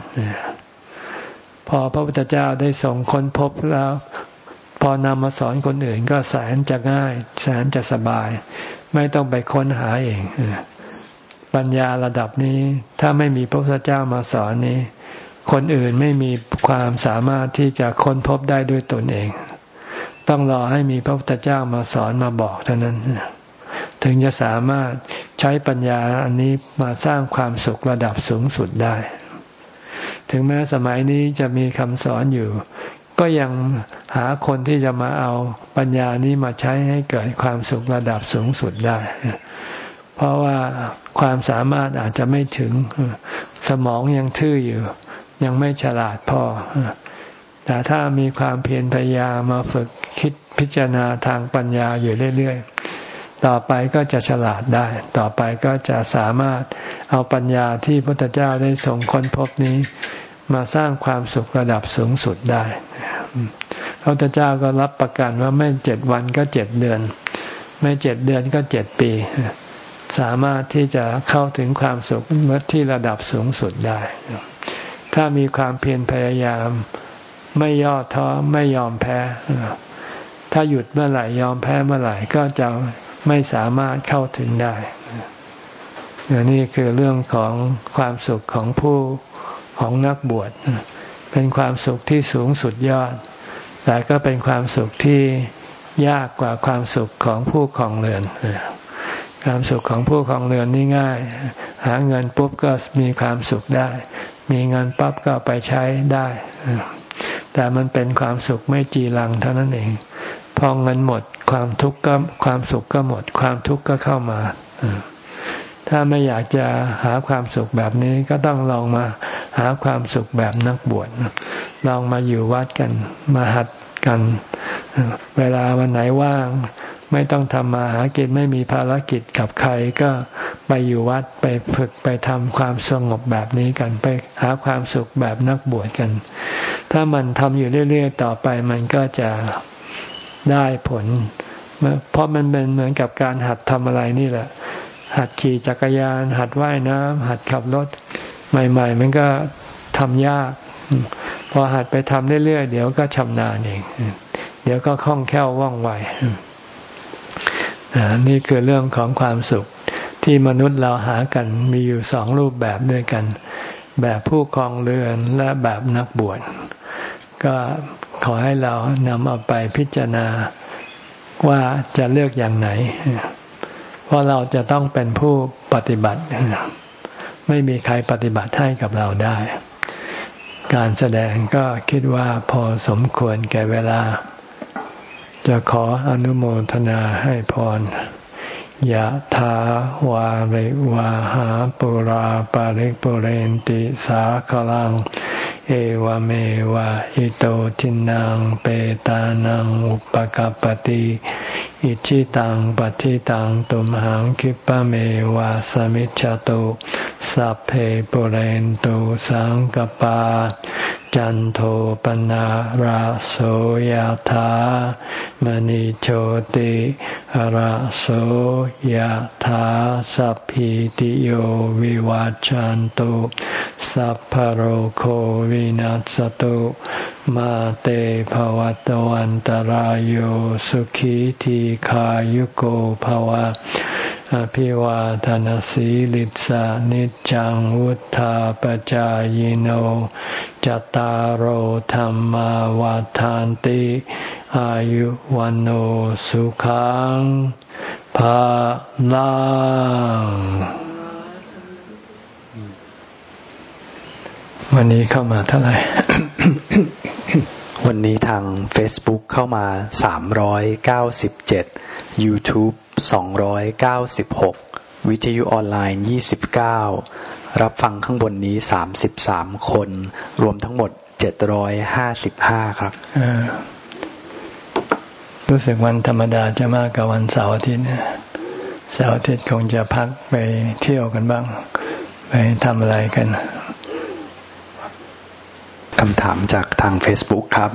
A: พอพระพุทธเจ้าได้ส่งค้นพบแล้ว พอนำมาสอนคนอื่นก็แสนจะง่าย แสนจะสบาย ไม่ต้องไปค้นหาเอง ปัญญาระดับนี้ ถ้าไม่มีพระพุทธเจ้ามาสอนนี้ คนอื่นไม่มีความสามารถที่จะค้นพบได้ด้วยตนเอง ต้องรอให้มีพระพุทธเจ้ามาสอนมาบอกเท่านั้น ถึงจะสามารถใช้ปัญญาอันนี้มาสร้างความสุขระดับสูงสุดได้ ถึงแม้สมัยนี้จะมีคำสอนอยู่ ก็ยังหาคนที่จะมาเอาปัญญานี้มาใช้ให้เกิดความสุขระดับสูงสุดได้ เพราะว่าความสามารถอาจจะไม่ถึง สมองยังทื่ออยู่ ยังไม่ฉลาดพอ แต่ถ้ามีความเพียรพยายามมาฝึกคิดพิจารณาทางปัญญาอยู่เรื่อยๆ ต่อไปก็จะฉลาดได้ ต่อไปก็จะสามารถเอาปัญญาที่พระพุทธเจ้าได้ส่งค้นพบนี้ มาสร้างความสุขระดับสูงสุดได้พระพุทธเจ้าก็รับประกันว่าไม่เจ็ดวันก็เจ็ดเดือน ไม่เจ็ดเดือนก็เจ็ดปี สามารถที่จะเข้าถึงความสุขที่ระดับสูงสุดได้ ถ้ามีความเพียรพยายามไม่ย่อท้อไม่ยอมแพ้ ถ้าหยุดเมื่อไหร่ยอมแพ้เมื่อไหร่ก็จะไม่สามารถเข้าถึงได้นี่คือเรื่องของความสุขของผู้ของนักบวช เป็นความสุขที่สูงสุดยอด แต่ก็เป็นความสุขที่ยากกว่าความสุขของผู้ของเรือน ความสุขของผู้ของเรือนนี่ง่าย หาเงินปุ๊บก็มีความสุขได้ มีเงินปั๊บก็ไปใช้ได้ แต่มันเป็นความสุขไม่จีรังเท่านั้นเอง พอเงินหมดความทุกข์ก็ความสุขก็หมด ความทุกข์ก็เข้ามา ถ้าไม่อยากจะหาความสุขแบบนี้ก็ต้องลองมาหาความสุขแบบนักบวชลองมาอยู่วัดกันมาหัดกัน เวลาวันไหนว่าง ไม่ต้องทำมาหากินไม่มีภารกิจกับใครก็ไปอยู่วัดไปฝึกไปทำความสงบแบบนี้กันไปหาความสุขแบบนักบวชกัน ถ้ามันทำอยู่เรื่อยๆต่อไปมันก็จะได้ผล เพราะมันเป็นเหมือนกับการหัดทำอะไรนี่แหละ หัดขี่จักรยาน หัดว่ายน้ำหัดขับรถ ใหม่ ๆ มันก็ทำยาก พอหัดไปทำเรื่อยๆเดี๋ยวก็ชำนาญเอง เดี๋ยวก็คล่องแคล่วว่องไว นี่คือเรื่องของความสุขที่มนุษย์เราหากันมีอยู่สองรูปแบบด้วยกัน แบบผู้ครองเรือนและแบบนักบวชก็ขอให้เรานำเอาไปพิจารณาว่าจะเลือกอย่างไหน เพราะเราจะต้องเป็นผู้ปฏิบัติ ไม่มีใครปฏิบัติให้กับเราได้ การแสดงก็คิดว่าพอสมควรแก่เวลา จะขออนุโมทนาให้พรยะถาวาริวาหาปุราปาริปุเรนติสาคลัง เอวเมวะอิโตทินังเปตานังอุปกัปติอิชิตังปฏิตังตุมหังคิปะเมวะสมิจจตุสัพเพปุเรนตุสังกปา จันโทปนะราโสยธามณิโชติราโสยธาสัพพิติโยวิวัจจันตุสัพพโรโควินัสตุ มาเตภวัตวันตารโยสุขีทีขายุโกภวะ อภิวาทานสีลิสานิจังวุธาปจายโนจตารโหธรรมวาทานติ อายุวันโอสุขังภาลัง วันนี้เข้ามาเท่าไหร่
B: วันนี้ทาง Facebook เข้ามา 397 YouTube 296 วิทยุออนไลน์ 29 รับฟังข้างบนนี้ 33 คน รวมทั้งหมด 755 ครับ
A: รู้สึกวันธรรมดาจะมากกว่าวันเสาร์อาทิตย์เสาร์อาทิตย์คงจะพักไปเที่ยวกันบ้าง ไปทำอะไรกัน
B: คำถามจากทาง Facebook ครับ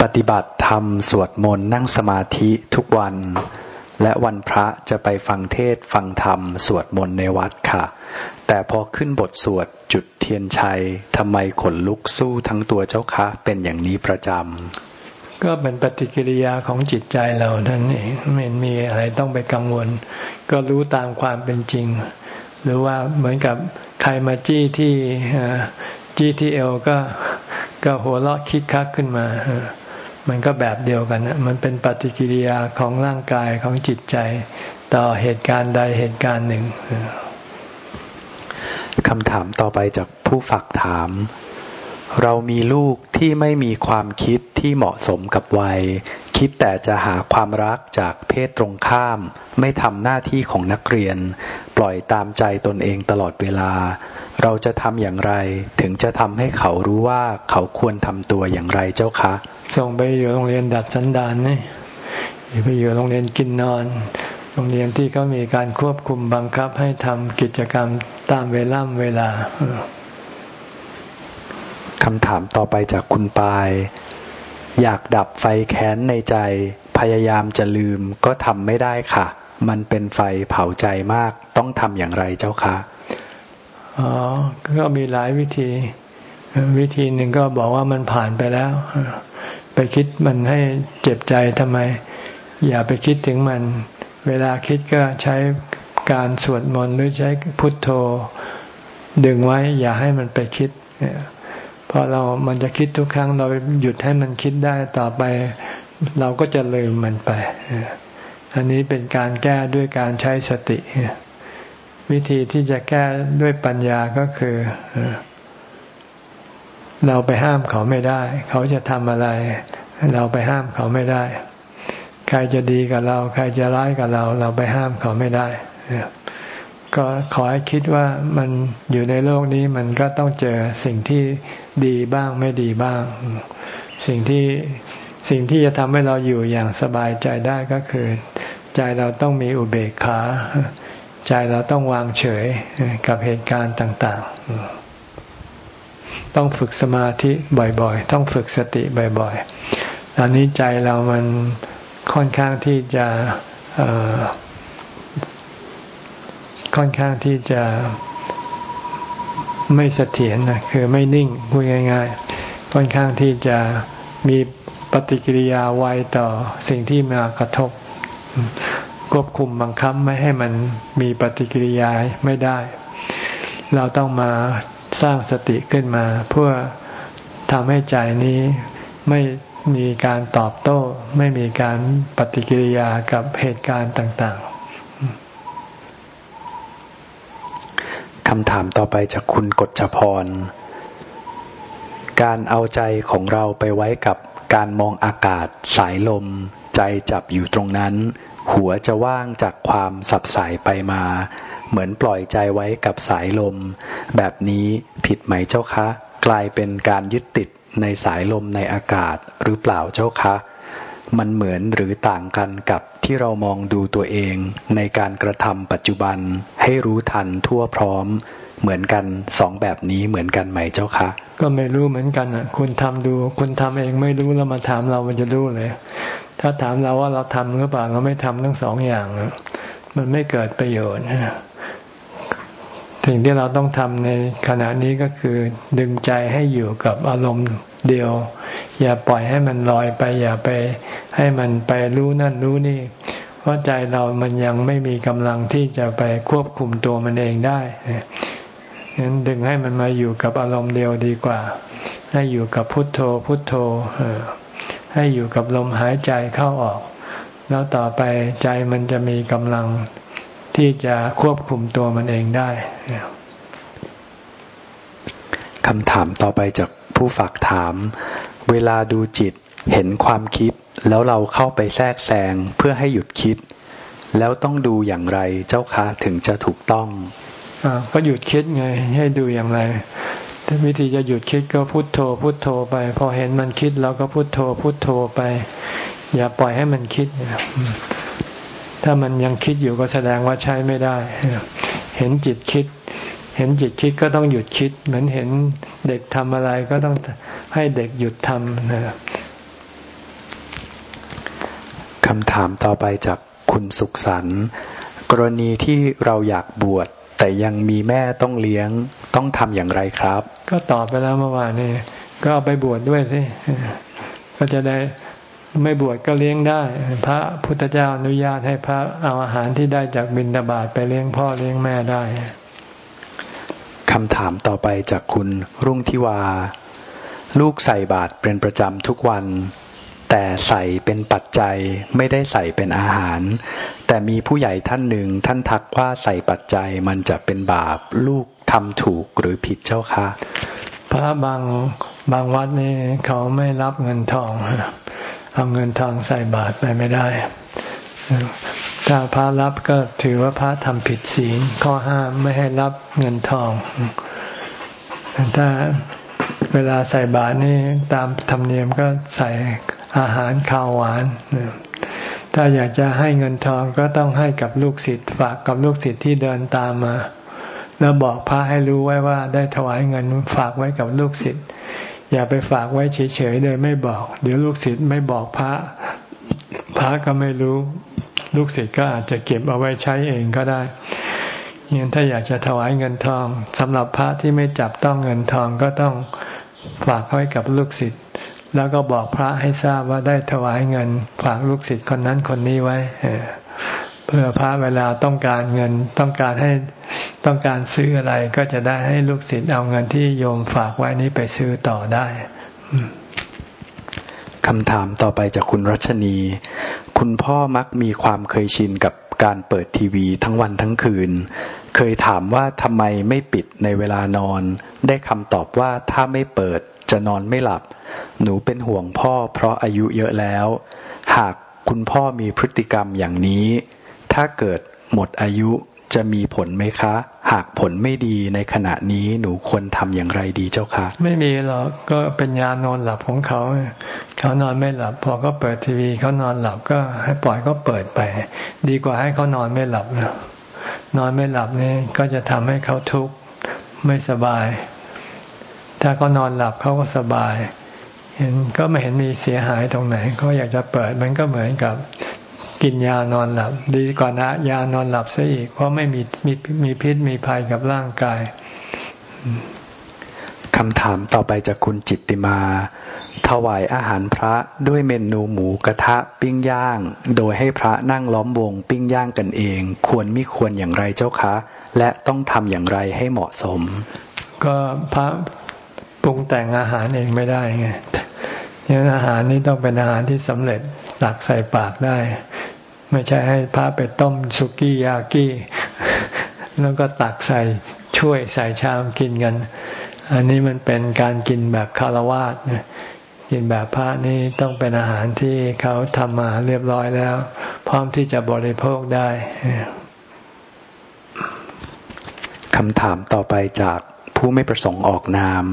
B: ปฏิบัติธรรมสวดมนต์นั่งสมาธิทุกวัน และวันพระจะไปฟังเทศฟังธรรม สวดมนต์ในวัดค่ะ แต่พอขึ้นบทสวดจุดเทียนชัยทำไมขนลุกสู้ทั้งตัวเจ้าคะเป็นอย่างนี้ประจำ
A: ก็เป็นปฏิกิริยาของจิตใจเราท่านเองไม่มีอะไรต้องไปกังวล ก็รู้ตามความเป็นจริง หรือว่าเหมือนกับใครมาจี้ที่ จี้ที่เอก็ก็หัวเราะคิกคักขึ้นมา มันก็แบบเดียวกันนะมันเป็นปฏิกิริยาของร่างกายของจิตใจ ต่อเหตุการณ์ใดเหตุการณ์หนึ่ง
B: คำถามต่อไปจากผู้ฝากถาม เรามีลูกที่ไม่มีความคิดที่เหมาะสมกับวัย คิดแต่จะหาความรักจากเพศตรงข้าม ไม่ทำหน้าที่ของนักเรียน ปล่อยตามใจตนเองตลอดเวลา เราจะทำอย่างไร ถึงจะทำให้เขารู้ว่าเขาควรทำตัวอย่างไรเจ้าคะ
A: ส่งไปอยู่โรงเรียนดัดสันดานนี่อย่ไปอยู่โรงเรียนกินนอน โรงเรียนที่เขามีการควบคุมบังคับให้ทำกิจกรรมตามเวล่ำเวลา
B: คำถามต่อไปจากคุณปาย อยากดับไฟแค้นในใจ พยายามจะลืมก็ทำไม่ได้ค่ะ มันเป็นไฟเผาใจมากต้องทำอย่างไรเจ้าคะ
A: อ๋อก็มีหลายวิธี วิธีหนึ่งก็บอกว่ามันผ่านไปแล้ว ไปคิดมันให้เจ็บใจทำไม อย่าไปคิดถึงมัน เวลาคิดก็ใช้การสวดมนต์หรือใช้พุทโธ ดึงไว้ อย่าให้มันไปคิดเพราะเรามันจะคิดทุกครั้งเราหยุดให้มันคิดได้ต่อไป เราก็จะลืมมันไป อันนี้เป็นการแก้ด้วยการใช้สติ วิธีที่จะแก้ด้วยปัญญาก็คือ เราไปห้ามเขาไม่ได้ เขาจะทำอะไร เราไปห้ามเขาไม่ได้ ใครจะดีกับเรา ใครจะร้ายกับเรา เราไปห้ามเขาไม่ได้ก็ขอให้คิดว่ามันอยู่ในโลกนี้มันก็ต้องเจอสิ่งที่ดีบ้างไม่ดีบ้าง สิ่งที่สิ่งที่จะทำให้เราอยู่อย่างสบายใจได้ก็คือ ใจเราต้องมีอุเบกขา ใจเราต้องวางเฉยกับเหตุการณ์ต่าง ๆ ต้องฝึกสมาธิบ่อยๆ ต้องฝึกสติบ่อยๆตอนนี้ใจเรามันค่อนข้างที่จะค่อนข้างที่จะไม่เสถียรนะคือไม่นิ่งพูดง่าย ๆ ค่อนข้างที่จะมีปฏิกิริยาไวต่อสิ่งที่มากระทบ ควบคุมบังคับไม่ให้มันมีปฏิกิริยาไม่ได้ เราต้องมาสร้างสติขึ้นมา เพื่อทำให้ใจนี้ไม่มีการตอบโต้ ไม่มีการปฏิกิริยากับเหตุการณ์ต่าง
B: ๆคำถามต่อไปจากคุณกฎจพร การเอาใจของเราไปไว้กับการมองอากาศสายลม ใจจับอยู่ตรงนั้น หัวจะว่างจากความสับสายไปมา เหมือนปล่อยใจไว้กับสายลม แบบนี้ผิดไหมเจ้าคะ กลายเป็นการยึดติดในสายลมในอากาศหรือเปล่าเจ้าคะ มันเหมือนหรือต่างกันกับที่เรามองดูตัวเอง ในการกระทำปัจจุบันให้รู้ทันทั่วพร้อม เหมือนกันสองแบบนี้เหมือนกันไหมเจ้าคะ
A: ก็ไม่รู้เหมือนกันอะ คุณทำดู คุณทำเองไม่รู้แล้วมาถามเรามันจะรู้เลย ถ้าถามเราว่าเราทำหรือเปล่าเราไม่ทำทั้งสองอย่าง มันไม่เกิดประโยชน์สิ่งที่เราต้องทำในขณะนี้ก็คือดึงใจให้อยู่กับอารมณ์เดียว อย่าปล่อยให้มันลอยไป อย่าไปให้มันไปรู้นั่นรู้นี่ เพราะใจเรามันยังไม่มีกำลังที่จะไปควบคุมตัวมันเองได้ฉะนั้นดึงให้มันมาอยู่กับอารมณ์เดียวดีกว่า ให้อยู่กับพุทโธพุทโธ ให้อยู่กับลมหายใจเข้าออก แล้วต่อไปใจมันจะมีกำลังที่จะควบคุมตัวมันเองได้
B: คำถามต่อไปจากผู้ฝากถาม เวลาดูจิตเห็นความคิด แล้วเราเข้าไปแทรกแซงเพื่อให้หยุดคิด แล้วต้องดูอย่างไรเจ้าคะถึงจะถูกต้อง
A: อก็หยุดคิดไง ให้ดูอย่างไร วิธีจะหยุดคิดก็พุโทโธ พุโทโธไป พอเห็นมันคิดเราก็พุโทโธ พุโทโธไป อย่าปล่อยให้มันคิด ถ้ามันยังคิดอยู่ก็แสดงว่าใช้ไม่ได้ เห็นจิตคิด เห็นจิตคิดก็ต้องหยุดคิด เหมือนเห็นเด็กทำอะไรก็ต้องให้เด็กหยุดทำนะครับ
B: คำถามต่อไปจากคุณสุขสันต์กรณีที่เราอยากบวช แต่ยังมีแม่ต้องเลี้ยงต้องทำอย่างไรครับ
A: ก็ตอบไปแล้วเมื่อวานนี้ก็ไปบวชดด้วยสิก็จะได้ไม่บวชก็เลี้ยงได้ พระพุทธเจ้าอนุญาตให้พระเอาอาหารที่ได้จากบิณฑบาตไปเลี้ยงพ่อเลี้ยงแม่ได้
B: คำถามต่อไปจากคุณรุ่งทิวา ลูกใส่บาตรเป็นประจำทุกวัน แต่ใส่เป็นปัจจัยไม่ได้ใส่เป็นอาหาร แต่มีผู้ใหญ่ท่านหนึ่งท่านทักว่าใส่ปัจจัยมันจะเป็นบาปลูกทำถูกหรือผิดเจ้าคะ
A: พระบางบางวัดนี่เขาไม่รับเงินทองเอาเงินทองใส่บาตรไปไม่ได้ ถ้าพระรับก็ถือว่าพระทำผิดศีลข้อห้ามไม่ให้รับเงินทอง ถ้า เวลาใส่บาตรนี่ตามธรรมเนียมก็ใส่อาหารข้าวหวาน ถ้าอยากจะให้เงินทองก็ต้องให้กับลูกศิษย์ฝากกับลูกศิษย์ที่เดินตามมา แล้วบอกพระให้รู้ไว้ว่าได้ถวายเงินฝากไว้กับลูกศิษย์อย่าไปฝากไว้เฉยๆเลยไม่บอก เดี๋ยวลูกศิษย์ไม่บอกพระ พระก็ไม่รู้ ลูกศิษย์ก็อาจจะเก็บเอาไว้ใช้เองก็ได้ ยังถ้าอยากจะถวายเงินทองสำหรับพระที่ไม่จับต้องเงินทองก็ต้องฝากไว้กับลูกศิษย์แล้วก็บอกพระให้ทราบว่าได้ถวายเงิน ฝากลูกศิษย์คนนั้นคนนี้ไว้เพื่อพระเวลาต้องการเงินต้องการให้ต้องการซื้ออะไรก็จะได้ให้ลูกศิษย์เอาเงินที่โยมฝากไว้นี้ไปซื้อต่อได้
B: คำถามต่อไปจากคุณรัชนี คุณพ่อมักมีความเคยชินกับการเปิดทีวีทั้งวันทั้งคืน เคยถามว่าทำไมไม่ปิดในเวลานอน ได้คำตอบว่าถ้าไม่เปิดจะนอนไม่หลับ หนูเป็นห่วงพ่อเพราะอายุเยอะแล้ว หากคุณพ่อมีพฤติกรรมอย่างนี้ ถ้าเกิดหมดอายุจะมีผลไหมคะ หากผลไม่ดีในขณะนี้หนูควรทำอย่างไรดีเจ้าคะ
A: ไม่มีหรอกก็เป็นยานอนหลับของเขา เขานอนไม่หลับ พอก็เปิดทีวีเขานอนหลับก็ให้ปล่อยก็เปิดไป ดีกว่าให้เขานอนไม่หลับนะ นอนไม่หลับนี่ก็จะทำให้เขาทุกข์ไม่สบาย ถ้าเขานอนหลับเขาก็สบาย เห็นก็ไม่เห็นมีเสียหายตรงไหนเขาอยากจะเปิดมันก็เหมือนกับกินยานอนหลับ ดีกว่านะยานอนหลับซะอีก เพราะไม่มีมีมีพิษมีภัยกับร่างกาย
B: คำถามต่อไปจากคุณจิตติมา ถวายอาหารพระด้วยเมนูหมูกระทะปิ้งย่าง โดยให้พระนั่งล้อมวงปิ้งย่างกันเอง ควรไม่ควรอย่างไรเจ้าคะ และต้องทำอย่างไรให้เหมาะสม
A: ก็พระปรุงแต่งอาหารเองไม่ได้ไงยังอาหารนี้ต้องเป็นอาหารที่สำเร็จตักใส่ปากได้ ไม่ใช่ให้พระไปต้มสุกี้ยากี้ แล้วก็ตักใส่ช่วยใส่ชามกินกัน อันนี้มันเป็นการกินแบบคารวาส กินแบบพระนี่ต้องเป็นอาหารที่เขาทำมาเรียบร้อยแล้ว พร้อมที่จะบริโภคได้
B: คำถามต่อไปจากผู้ไม่ประสงค์ออกนาม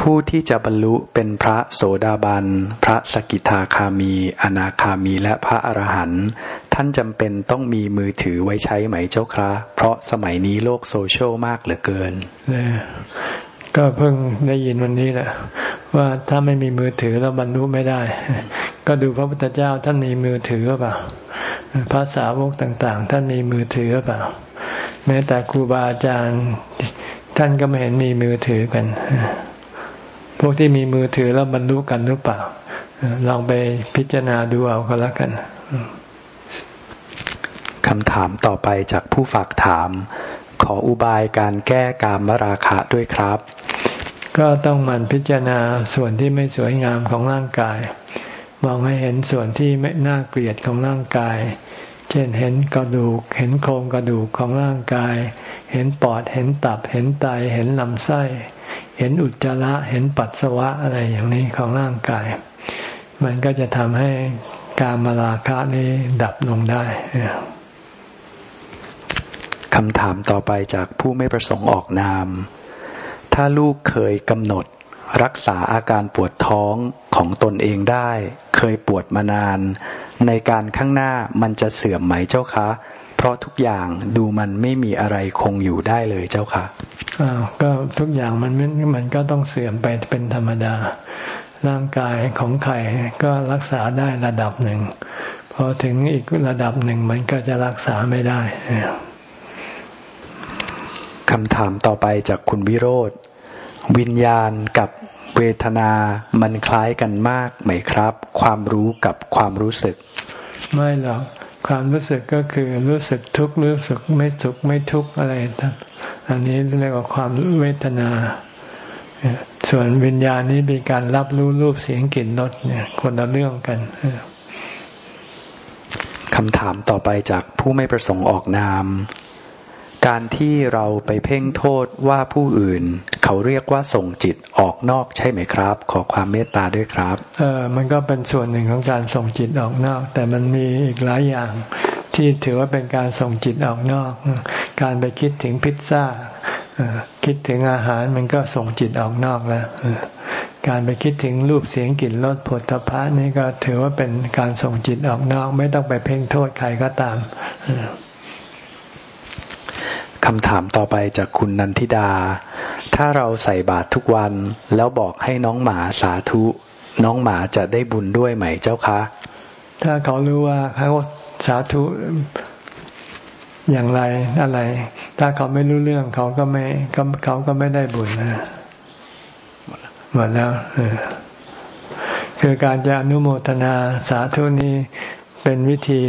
B: ผู้ที่จะบรรลุเป็นพระโสดาบัน พระสกิทาคามี อนาคามีและพระอรหันต์ท่านจำเป็นต้องมีมือถือไว้ใช้ไหมเจ้าคะ เพราะสมัยนี้โลกโซเชียลมากเหลือเกิน
A: ก็เพิ่งได้ยินวันนี้แหละ ว่าถ้าไม่มีมือถือแล้วบรรลุไม่ได้ ก็ดูพระพุทธเจ้าท่านมีมือถือหรือเปล่าภาษาวกต่างๆ ท่านมีมือถือหรือเปล่า แม้แต่ครูบาอาจารย์ท่านก็ไม่เห็นมีมือถือกัน พวกที่มีมือถือแล้วบรรลุกันหรือเปล่า ลองไปพิจารณาดูเอาก็แล้วกัน
B: คำถามต่อไปจากผู้ฝากถาม ขออุบายการแก้การมราคะด้วยครับ
A: ก็ต้องมันพิจารณาส่วนที่ไม่สวยงามของร่างกาย มองให้เห็นส่วนที่ไม่น่าเกลียดของร่างกาย เช่นเห็นกระดูก เห็นโครงกระดูกของร่างกาย เห็นปอด เห็นตับ เห็นไต เห็นลำไส้ เห็นอุจจาระ เห็นปัสสาวะอะไรอย่างนี้ของร่างกาย มันก็จะทำให้การมาราคะนี้ดับลงได้
B: คำถามต่อไปจากผู้ไม่ประสงค์ออกนาม ถ้าลูกเคยกำหนดรักษาอาการปวดท้องของตนเองได้ เคยปวดมานาน ในการข้างหน้ามันจะเสื่อมไหมเจ้าคะ เพราะทุกอย่างดูมันไม่มีอะไรคงอยู่ได้เลยเจ้าคะ
A: อ้าวก็ทุกอย่างมันมันก็ต้องเสื่อมไปเป็นธรรมดา ร่างกายของใครก็รักษาได้ระดับหนึ่งพอถึงอีกระดับหนึ่งมันก็จะรักษาไม่ได้
B: คำถามต่อไปจากคุณวิโรธ วิญญาณกับเวทนามันคล้ายกันมากไหมครับ ความรู้กับความรู้สึก
A: ไม่หรอกความรู้สึกก็คือรู้สึกทุกข์รู้สึกไม่สุขไม่ทุกข์อะไรทั้งอันนี้เรียกว่าความเวทนา ส่วนวิญญาณนี้มีการรับรู้รูปเสียงกลิ่นรสเนี่ยคนละเรื่องกัน
B: คำถามต่อไปจากผู้ไม่ประสงค์ออกนาม การที่เราไปเพ่งโทษว่าผู้อื่น เขาเรียกว่าส่งจิตออกนอกใช่ไหมครับ ขอความเมตตาด้วยครับ
A: เออมันก็เป็นส่วนหนึ่งของการส่งจิตออกนอก แต่มันมีอีกหลายอย่าง ที่ถือว่าเป็นการส่งจิตออกนอก การไปคิดถึงพิซซ่าคิดถึงอาหารมันก็ส่งจิตออกนอกแล้วการไปคิดถึงรูปเสียงกลิ่นรสผลตภะนี่ก็ถือว่าเป็นการส่งจิตออกนอก ไม่ต้องไปเพ่งโทษใครก็ตาม
B: คำถามต่อไปจากคุณนันทิดา ถ้าเราใส่บาตรทุกวัน แล้วบอกให้น้องหมาสาธุ น้องหมาจะได้บุญด้วยไหมเจ้าคะ
A: ถ้าเขารู้ว่าเขาสาธุอย่างไรอะไร ถ้าเขาไม่รู้เรื่องเขาก็ไม่เขาก็ไม่ได้บุญนะหมดแล้วคือการจะอนุโมทนาสาธุนี้เป็นวิธี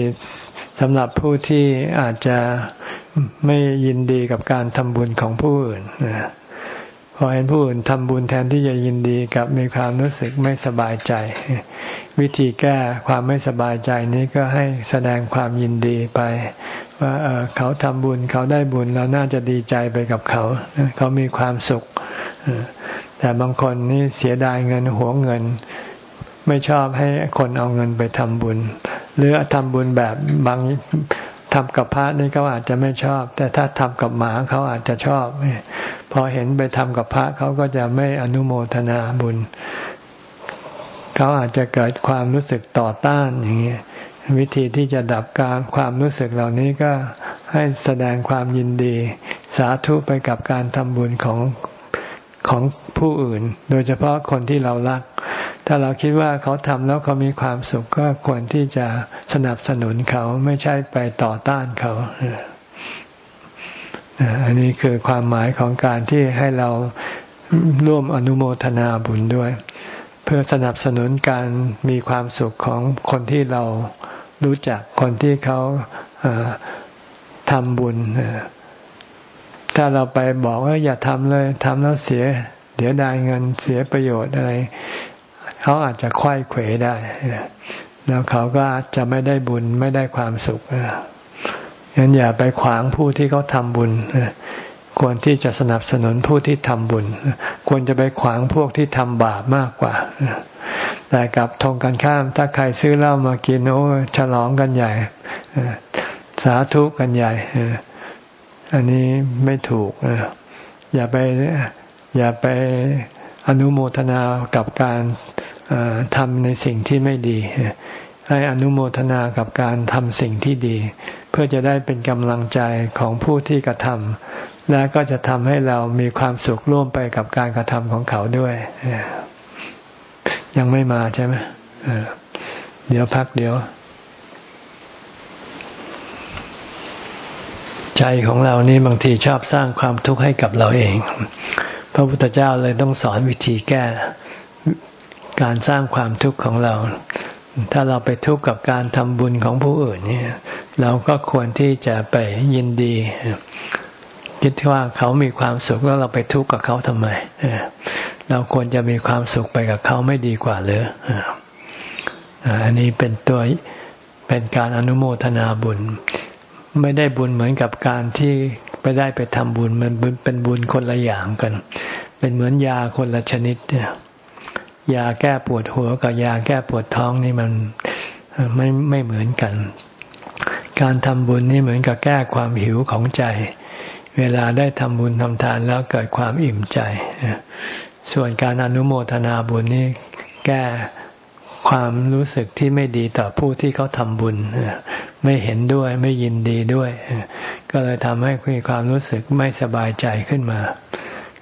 A: สำหรับผู้ที่อาจจะ ไม่ยินดีกับการทำบุญของผู้อื่นพอเห็นผู้อื่นทำบุญแทนที่จะยินดีกับมีความรู้สึกไม่สบายใจ วิธีแก้ความไม่สบายใจนี้ก็ให้แสดงความยินดีไป ว่าเเขาทำบุญเขาได้บุญเราน่าจะดีใจไปกับเขา เขามีความสุข แต่บางคนนี่เสียดายเงินหัวเงิน ไม่ชอบให้คนเอาเงินไปทำบุญ หรือทำบุญแบบบาง ทำกับพระนี่เขาอาจจะไม่ชอบ แต่ถ้าทำกับหมาเขาอาจจะชอบ พอเห็นไปทำกับพระเขาก็จะไม่อนุโมทนาบุญ เขาอาจจะเกิดความรู้สึกต่อต้านอย่างนี้ยวิธีที่จะดับการความรู้สึกเหล่านี้ก็ให้แสดงความยินดี สาธุไปกับการทำบุญของของผู้อื่น โดยเฉพาะคนที่เรารัก ถ้าเราคิดว่าเขาทำแล้วเขามีความสุขก็ควรที่จะสนับสนุนเขาไม่ใช่ไปต่อต้านเขาอันนี้คือความหมายของการที่ให้เราร่วมอนุโมทนาบุญด้วย เพื่อสนับสนุนการมีความสุขของคนที่เรารู้จักคนที่เขาทำบุญ ถ้าเราไปบอกว่าอย่าทำเลยทำแล้วเสีย เดี๋ยวได้เงินเสียประโยชน์อะไร เขาอาจจะควยเขวได้ แล้วเขาก็จะไม่ได้บุญไม่ได้ความสุขงั้นอย่าไปขวางผู้ที่เขาทำบุญควรที่จะสนับสนุนผู้ที่ทำบุญ ควรจะไปขวางพวกที่ทำบาปมากกว่า แต่กับทงกันข้าม ถ้าใครซื้อเหล้ามากินโอ้ฉลองกันใหญ่สาธุกันใหญ่อันนี้ไม่ถูกอย่าไปอย่าไปอนุโมทนากับการ ทำในสิ่งที่ไม่ดี ให้อนุโมทนากับการทำสิ่งที่ดี เพื่อจะได้เป็นกำลังใจของผู้ที่กระทำและก็จะทำให้เรามีความสุขร่วมไปกับการกระทำของเขาด้วย ยังไม่มาใช่ไหมเดี๋ยวพักเดี๋ยว ใจของเรานี่บางทีชอบสร้างความทุกข์ให้กับเราเอง พระพุทธเจ้าเลยต้องสอนวิธีแก้ การสร้างความทุกข์ของเรา ถ้าเราไปทุกข์กับการทำบุญของผู้อื่นเนี่ย เราก็ควรที่จะไปยินดี คิดว่าเขามีความสุขแล้วเราไปทุกข์กับเขาทำไม เราควรจะมีความสุขไปกับเขาไม่ดีกว่าหรืออันนี้เป็นตัวเป็นการอนุโมทนาบุญ ไม่ได้บุญเหมือนกับการที่ไปได้ไปทำบุญมันเป็นบุญคนละอย่างกัน เป็นเหมือนยาคนละชนิดเนี่ย ยาแก้ปวดหัวกับยาแก้ปวดท้องนี่มันไม่ไม่เหมือนกัน การทำบุญนี่เหมือนกับแก้ความหิวของใจ เวลาได้ทำบุญทำทานแล้วเกิดความอิ่มใจ ส่วนการอนุโมทนาบุญนี่แก้ความรู้สึกที่ไม่ดีต่อผู้ที่เขาทำบุญ ไม่เห็นด้วยไม่ยินดีด้วย ก็เลยทำให้มีความรู้สึกไม่สบายใจขึ้นมา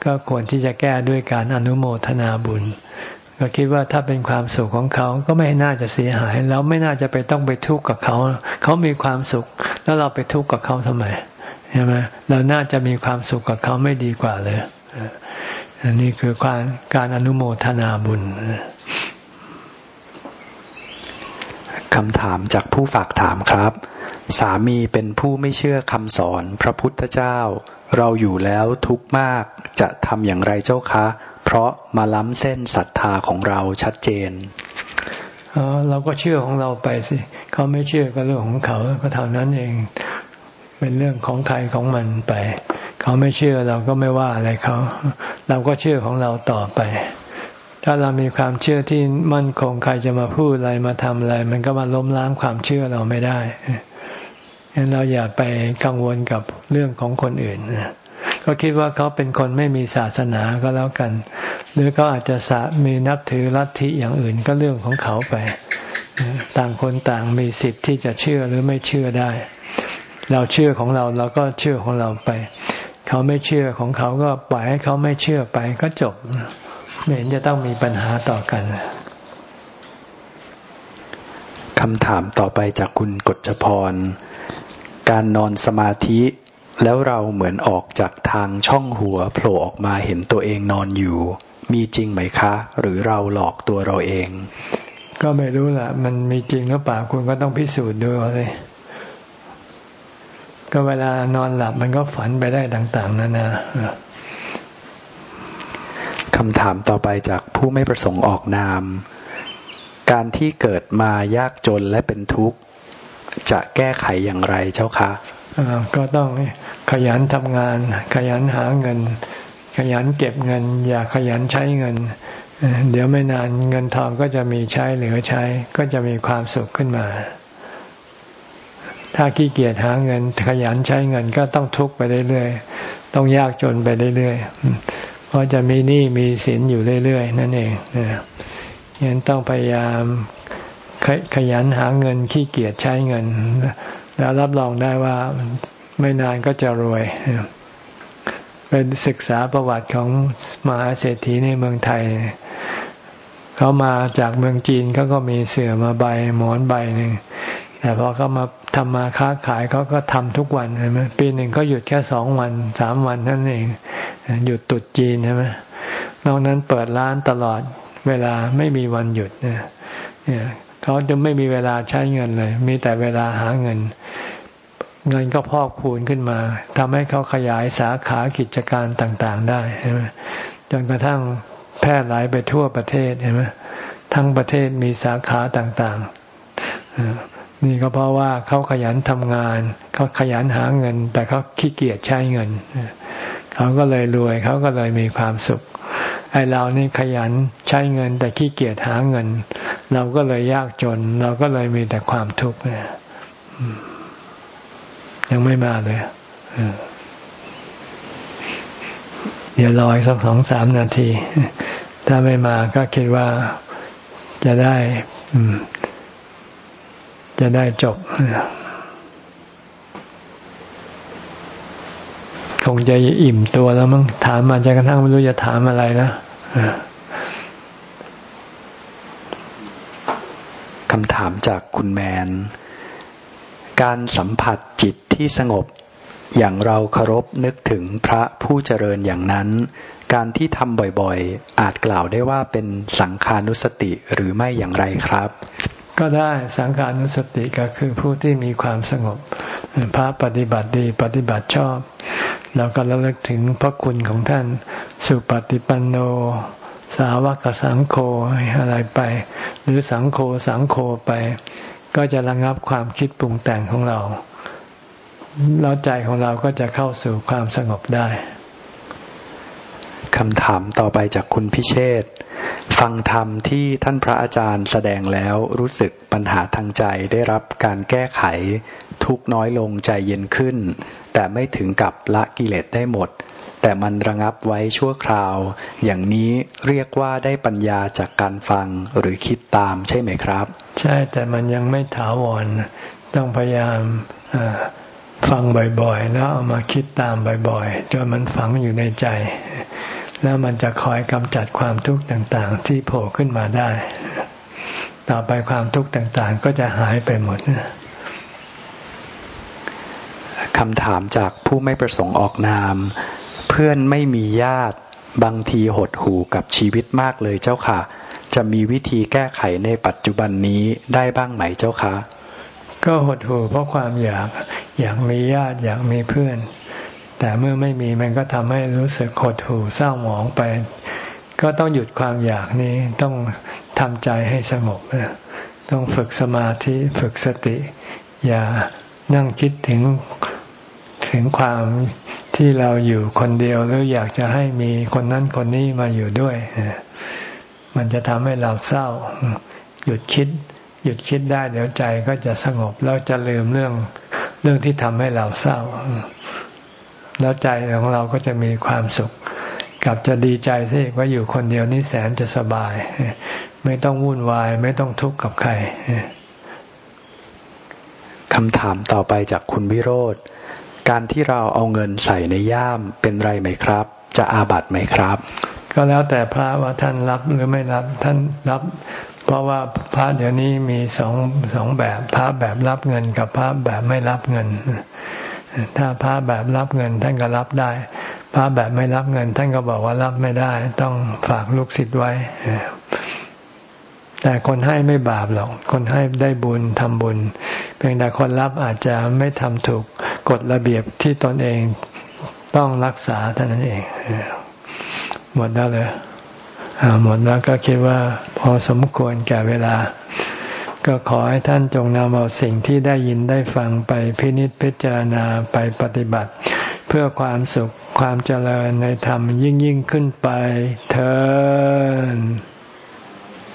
A: ก็ควรที่จะแก้ด้วยการอนุโมทนาบุญ ก็คิดว่าถ้าเป็นความสุขของเขาก็ไม่น่าจะเสียหายเราไม่น่าจะไปต้องไปทุกข์กับเขา เขามีความสุข แล้วเราไปทุกข์กับเขาทำไมใช่ไหมเราน่าจะมีความสุขกับเขาไม่ดีกว่าเลยอันนี้คือการการอนุโมทนาบุญ
B: คำถามจากผู้ฝากถามครับ สามีเป็นผู้ไม่เชื่อคำสอนพระพุทธเจ้า เราอยู่แล้วทุกข์มากจะทำอย่างไรเจ้าคะ เพราะมาล้ำเส้นศรัทธาของเราชัดเจน
A: เราก็เชื่อของเราไปสิเขาไม่เชื่อก็เรื่องของเขาก็เท่านั้นเอง เป็นเรื่องของใครของมันไป เขาไม่เชื่อเราก็ไม่ว่าอะไรเขา เราก็เชื่อของเราต่อไป ถ้าเรามีความเชื่อที่มั่นคงใครจะมาพูดอะไรมาทำอะไร มันก็มาล้มล้างความเชื่อเราไม่ได้ ฉะนั้นเราอย่าไปกังวลกับเรื่องของคนอื่นก็คิดว่าเขาเป็นคนไม่มีศาสนาก็แล้วกัน หรือเขาอาจจะสมีนับถือลัทธิอย่างอื่นก็เรื่องของเขาไป ต่างคนต่างมีสิทธิ์ที่จะเชื่อหรือไม่เชื่อได้ เราเชื่อของเราเราก็เชื่อของเราไป เขาไม่เชื่อของเขาก็ปล่อยให้เขาไม่เชื่อไปก็จบไม่เห็นจะต้องมีปัญหาต่อกัน
B: คำถามต่อไปจากคุณกฎจพร การนอนสมาธิ แล้วเราเหมือนออกจากทางช่องหัวโผล่ออกมาเห็นตัวเองนอนอยู่ มีจริงไหมคะ หรือเราหลอกตัวเราเอง
A: ก็ไม่รู้แหละมันมีจริงหรือเปล่าคุณก็ต้องพิสูจน์ดูเลยก็เวลานอนหลับมันก็ฝันไปได้ต่าง ๆนานา
B: คำถามต่อไปจากผู้ไม่ประสงค์ออกนาม การที่เกิดมายากจนและเป็นทุกข์ จะแก้ไขอย่างไรเจ้าคะ
A: ก็ต้องขยันทำงาน ขยันหาเงิน ขยันเก็บเงิน อย่าขยันใช้เงิน เดี๋ยวไม่นานเงินทองก็จะมีใช้เหลือใช้ ก็จะมีความสุขขึ้นมา ถ้าขี้เกียจหาเงิน ขยันใช้เงินก็ต้องทุกข์ไปเรื่อยๆต้องยากจนไปเรื่อยๆเพราะจะมีหนี้มีสินอยู่เรื่อยๆนั่นเองงั้นต้องพยายาม ขยันหาเงินขี้เกียจใช้เงิน แล้วรับรองได้ว่าไม่นานก็จะรวยเป็นศึกษาประวัติของมหาเศรษฐีในเมืองไทย เขามาจากเมืองจีนเขาก็มีเสื่อมาใบหมอนใบหนึ่งแต่พอเขามาทำมาค้าขายเขาก็ทำทุกวันใช่ไหมปีหนึ่งก็หยุดแค่สองวันสามวันนั่นเอง หยุดตุดจีนใช่ไหมนอกนั้นเปิดร้านตลอดเวลาไม่มีวันหยุดเนี่ย เขาจะไม่มีเวลาใช้เงินเลย มีแต่เวลาหาเงิน เงินก็พอกพูนขึ้นมาทำให้เขาขยายสาขากิจการต่างๆ ได้ใช่ไหมจนกระทั่งแพร่หลายไปทั่วประเทศเห็นไหมทั้งประเทศมีสาขาต่างๆ นี่ก็เพราะว่าเขาขยันทำงาน เขาขยันหาเงิน แต่เขาขี้เกียจใช้เงิน เขาก็เลยรวย เขาก็เลยมีความสุขไอเรานี่ขยันใช้เงิน แต่ขี้เกียจหาเงิน เราก็เลยยากจน เราก็เลยมีแต่ความทุกข์เนี่ยยังไม่มาเลยเดี๋ยวรออีกสักสองสามนาที ถ้าไม่มาก็คิดว่าจะได้จะได้จบ คงจะอิ่มตัวแล้วมั้งถามมาจนกระทั่งไม่รู้จะถามอะไรนะ
B: คำถามจากคุณแมน การสัมผัสจิตที่สงบ อย่างเราเคารพนึกถึงพระผู้เจริญอย่างนั้น การที่ทำบ่อยๆ อาจกล่าวได้ว่าเป็นสังขานุสติหรือไม่อย่างไรครับ
A: ก็ได้สังขานุสติก็คือผู้ที่มีความสงบ พระปฏิบัติดีปฏิบัติชอบ เราก็ระลึกถึงพระคุณของท่าน สุปฏิปันโน สาวกสังโฆอะไรไป หรือสังโฆสังโฆไป ก็จะระงับความคิดปรุงแต่งของเรา แล้วใจของเราก็จะเข้าสู่ความสงบได้
B: คำถามต่อไปจากคุณพิเชษฟังธรรมที่ท่านพระอาจารย์แสดงแล้วรู้สึกปัญหาทางใจได้รับการแก้ไข ทุกน้อยลงใจเย็นขึ้น แต่ไม่ถึงกับละกิเลสได้หมด แต่มันระงับไว้ชั่วคราว อย่างนี้เรียกว่าได้ปัญญาจากการฟังหรือคิดตามใช่ไหมครับ
A: ใช่แต่มันยังไม่ถาวรต้องพยายามฟังบ่อยๆ แล้วเอามาคิดตามบ่อยๆจนมันฝังอยู่ในใจ แล้วมันจะคอยกำจัดความทุกข์ต่างๆ ที่โผล่ขึ้นมาได้ ต่อไปความทุกข์ต่างๆ ก็จะหายไปหมด
B: คำถามจากผู้ไม่ประสงค์ออกนาม เพื่อนไม่มีญาติบางทีหดหูกับชีวิตมากเลยเจ้าค่ะ จะมีวิธีแก้ไขในปัจจุบันนี้ได้บ้างไหมเจ้าคะ
A: ก็หดหูเพราะความอยากอยากมีญาติอยากมีเพื่อน แต่เมื่อไม่มีมันก็ทำให้รู้สึกขดหูเศร้าหมองไป ก็ต้องหยุดความอยากนี้ต้องทำใจให้สงบต้องฝึกสมาธิฝึกสติ อย่านั่งคิดถึง ถึงความที่เราอยู่คนเดียวหรืออยากจะให้มีคนนั้นคนนี้มาอยู่ด้วย มันจะทำให้เราเศร้า หยุดคิด หยุดคิดได้เดี๋ยวใจก็จะสงบแล้วจะลืมเรื่องเรื่องที่ทำให้เราเศร้า แล้วใจของเราก็จะมีความสุขกับจะดีใจสิว่าอยู่คนเดียวนี่แสนจะสบาย ไม่ต้องวุ่นวาย ไม่ต้องทุกข์กับใคร
B: คำถามต่อไปจากคุณวิโรธ การที่เราเอาเงินใส่ในย่ามเป็นไรไหมครับ จะอาบัตไหมครับ
A: ก็แล้วแต่พระว่าท่านรับหรือไม่รับท่านรับ เพราะว่าพระเดี๋ยวนี้มีสองสองแบบพระแบบรับเงินกับพระแบบไม่รับเงิน ถ้าพระแบบรับเงินท่านก็รับได้ พระแบบไม่รับเงิน ท่านก็บอกว่ารับไม่ได้ ต้องฝากลูกศิษย์ไว้ แต่คนให้ไม่บาปหรอก คนให้ได้บุญทำบุญ เพียงแต่คนรับอาจจะไม่ทำถูกกฎระเบียบที่ตนเองต้องรักษาเท่านั้นเอง หมดแล้วเลยหมดแล้วก็คิดว่าพอสมควรแก่เวลา ก็ขอให้ท่านจงนำเอาสิ่งที่ได้ยินได้ฟังไปพินิจพิจารณาไปปฏิบัติ เพื่อความสุขความเจริญในธรรมยิ่งยิ่งขึ้นไปเธอ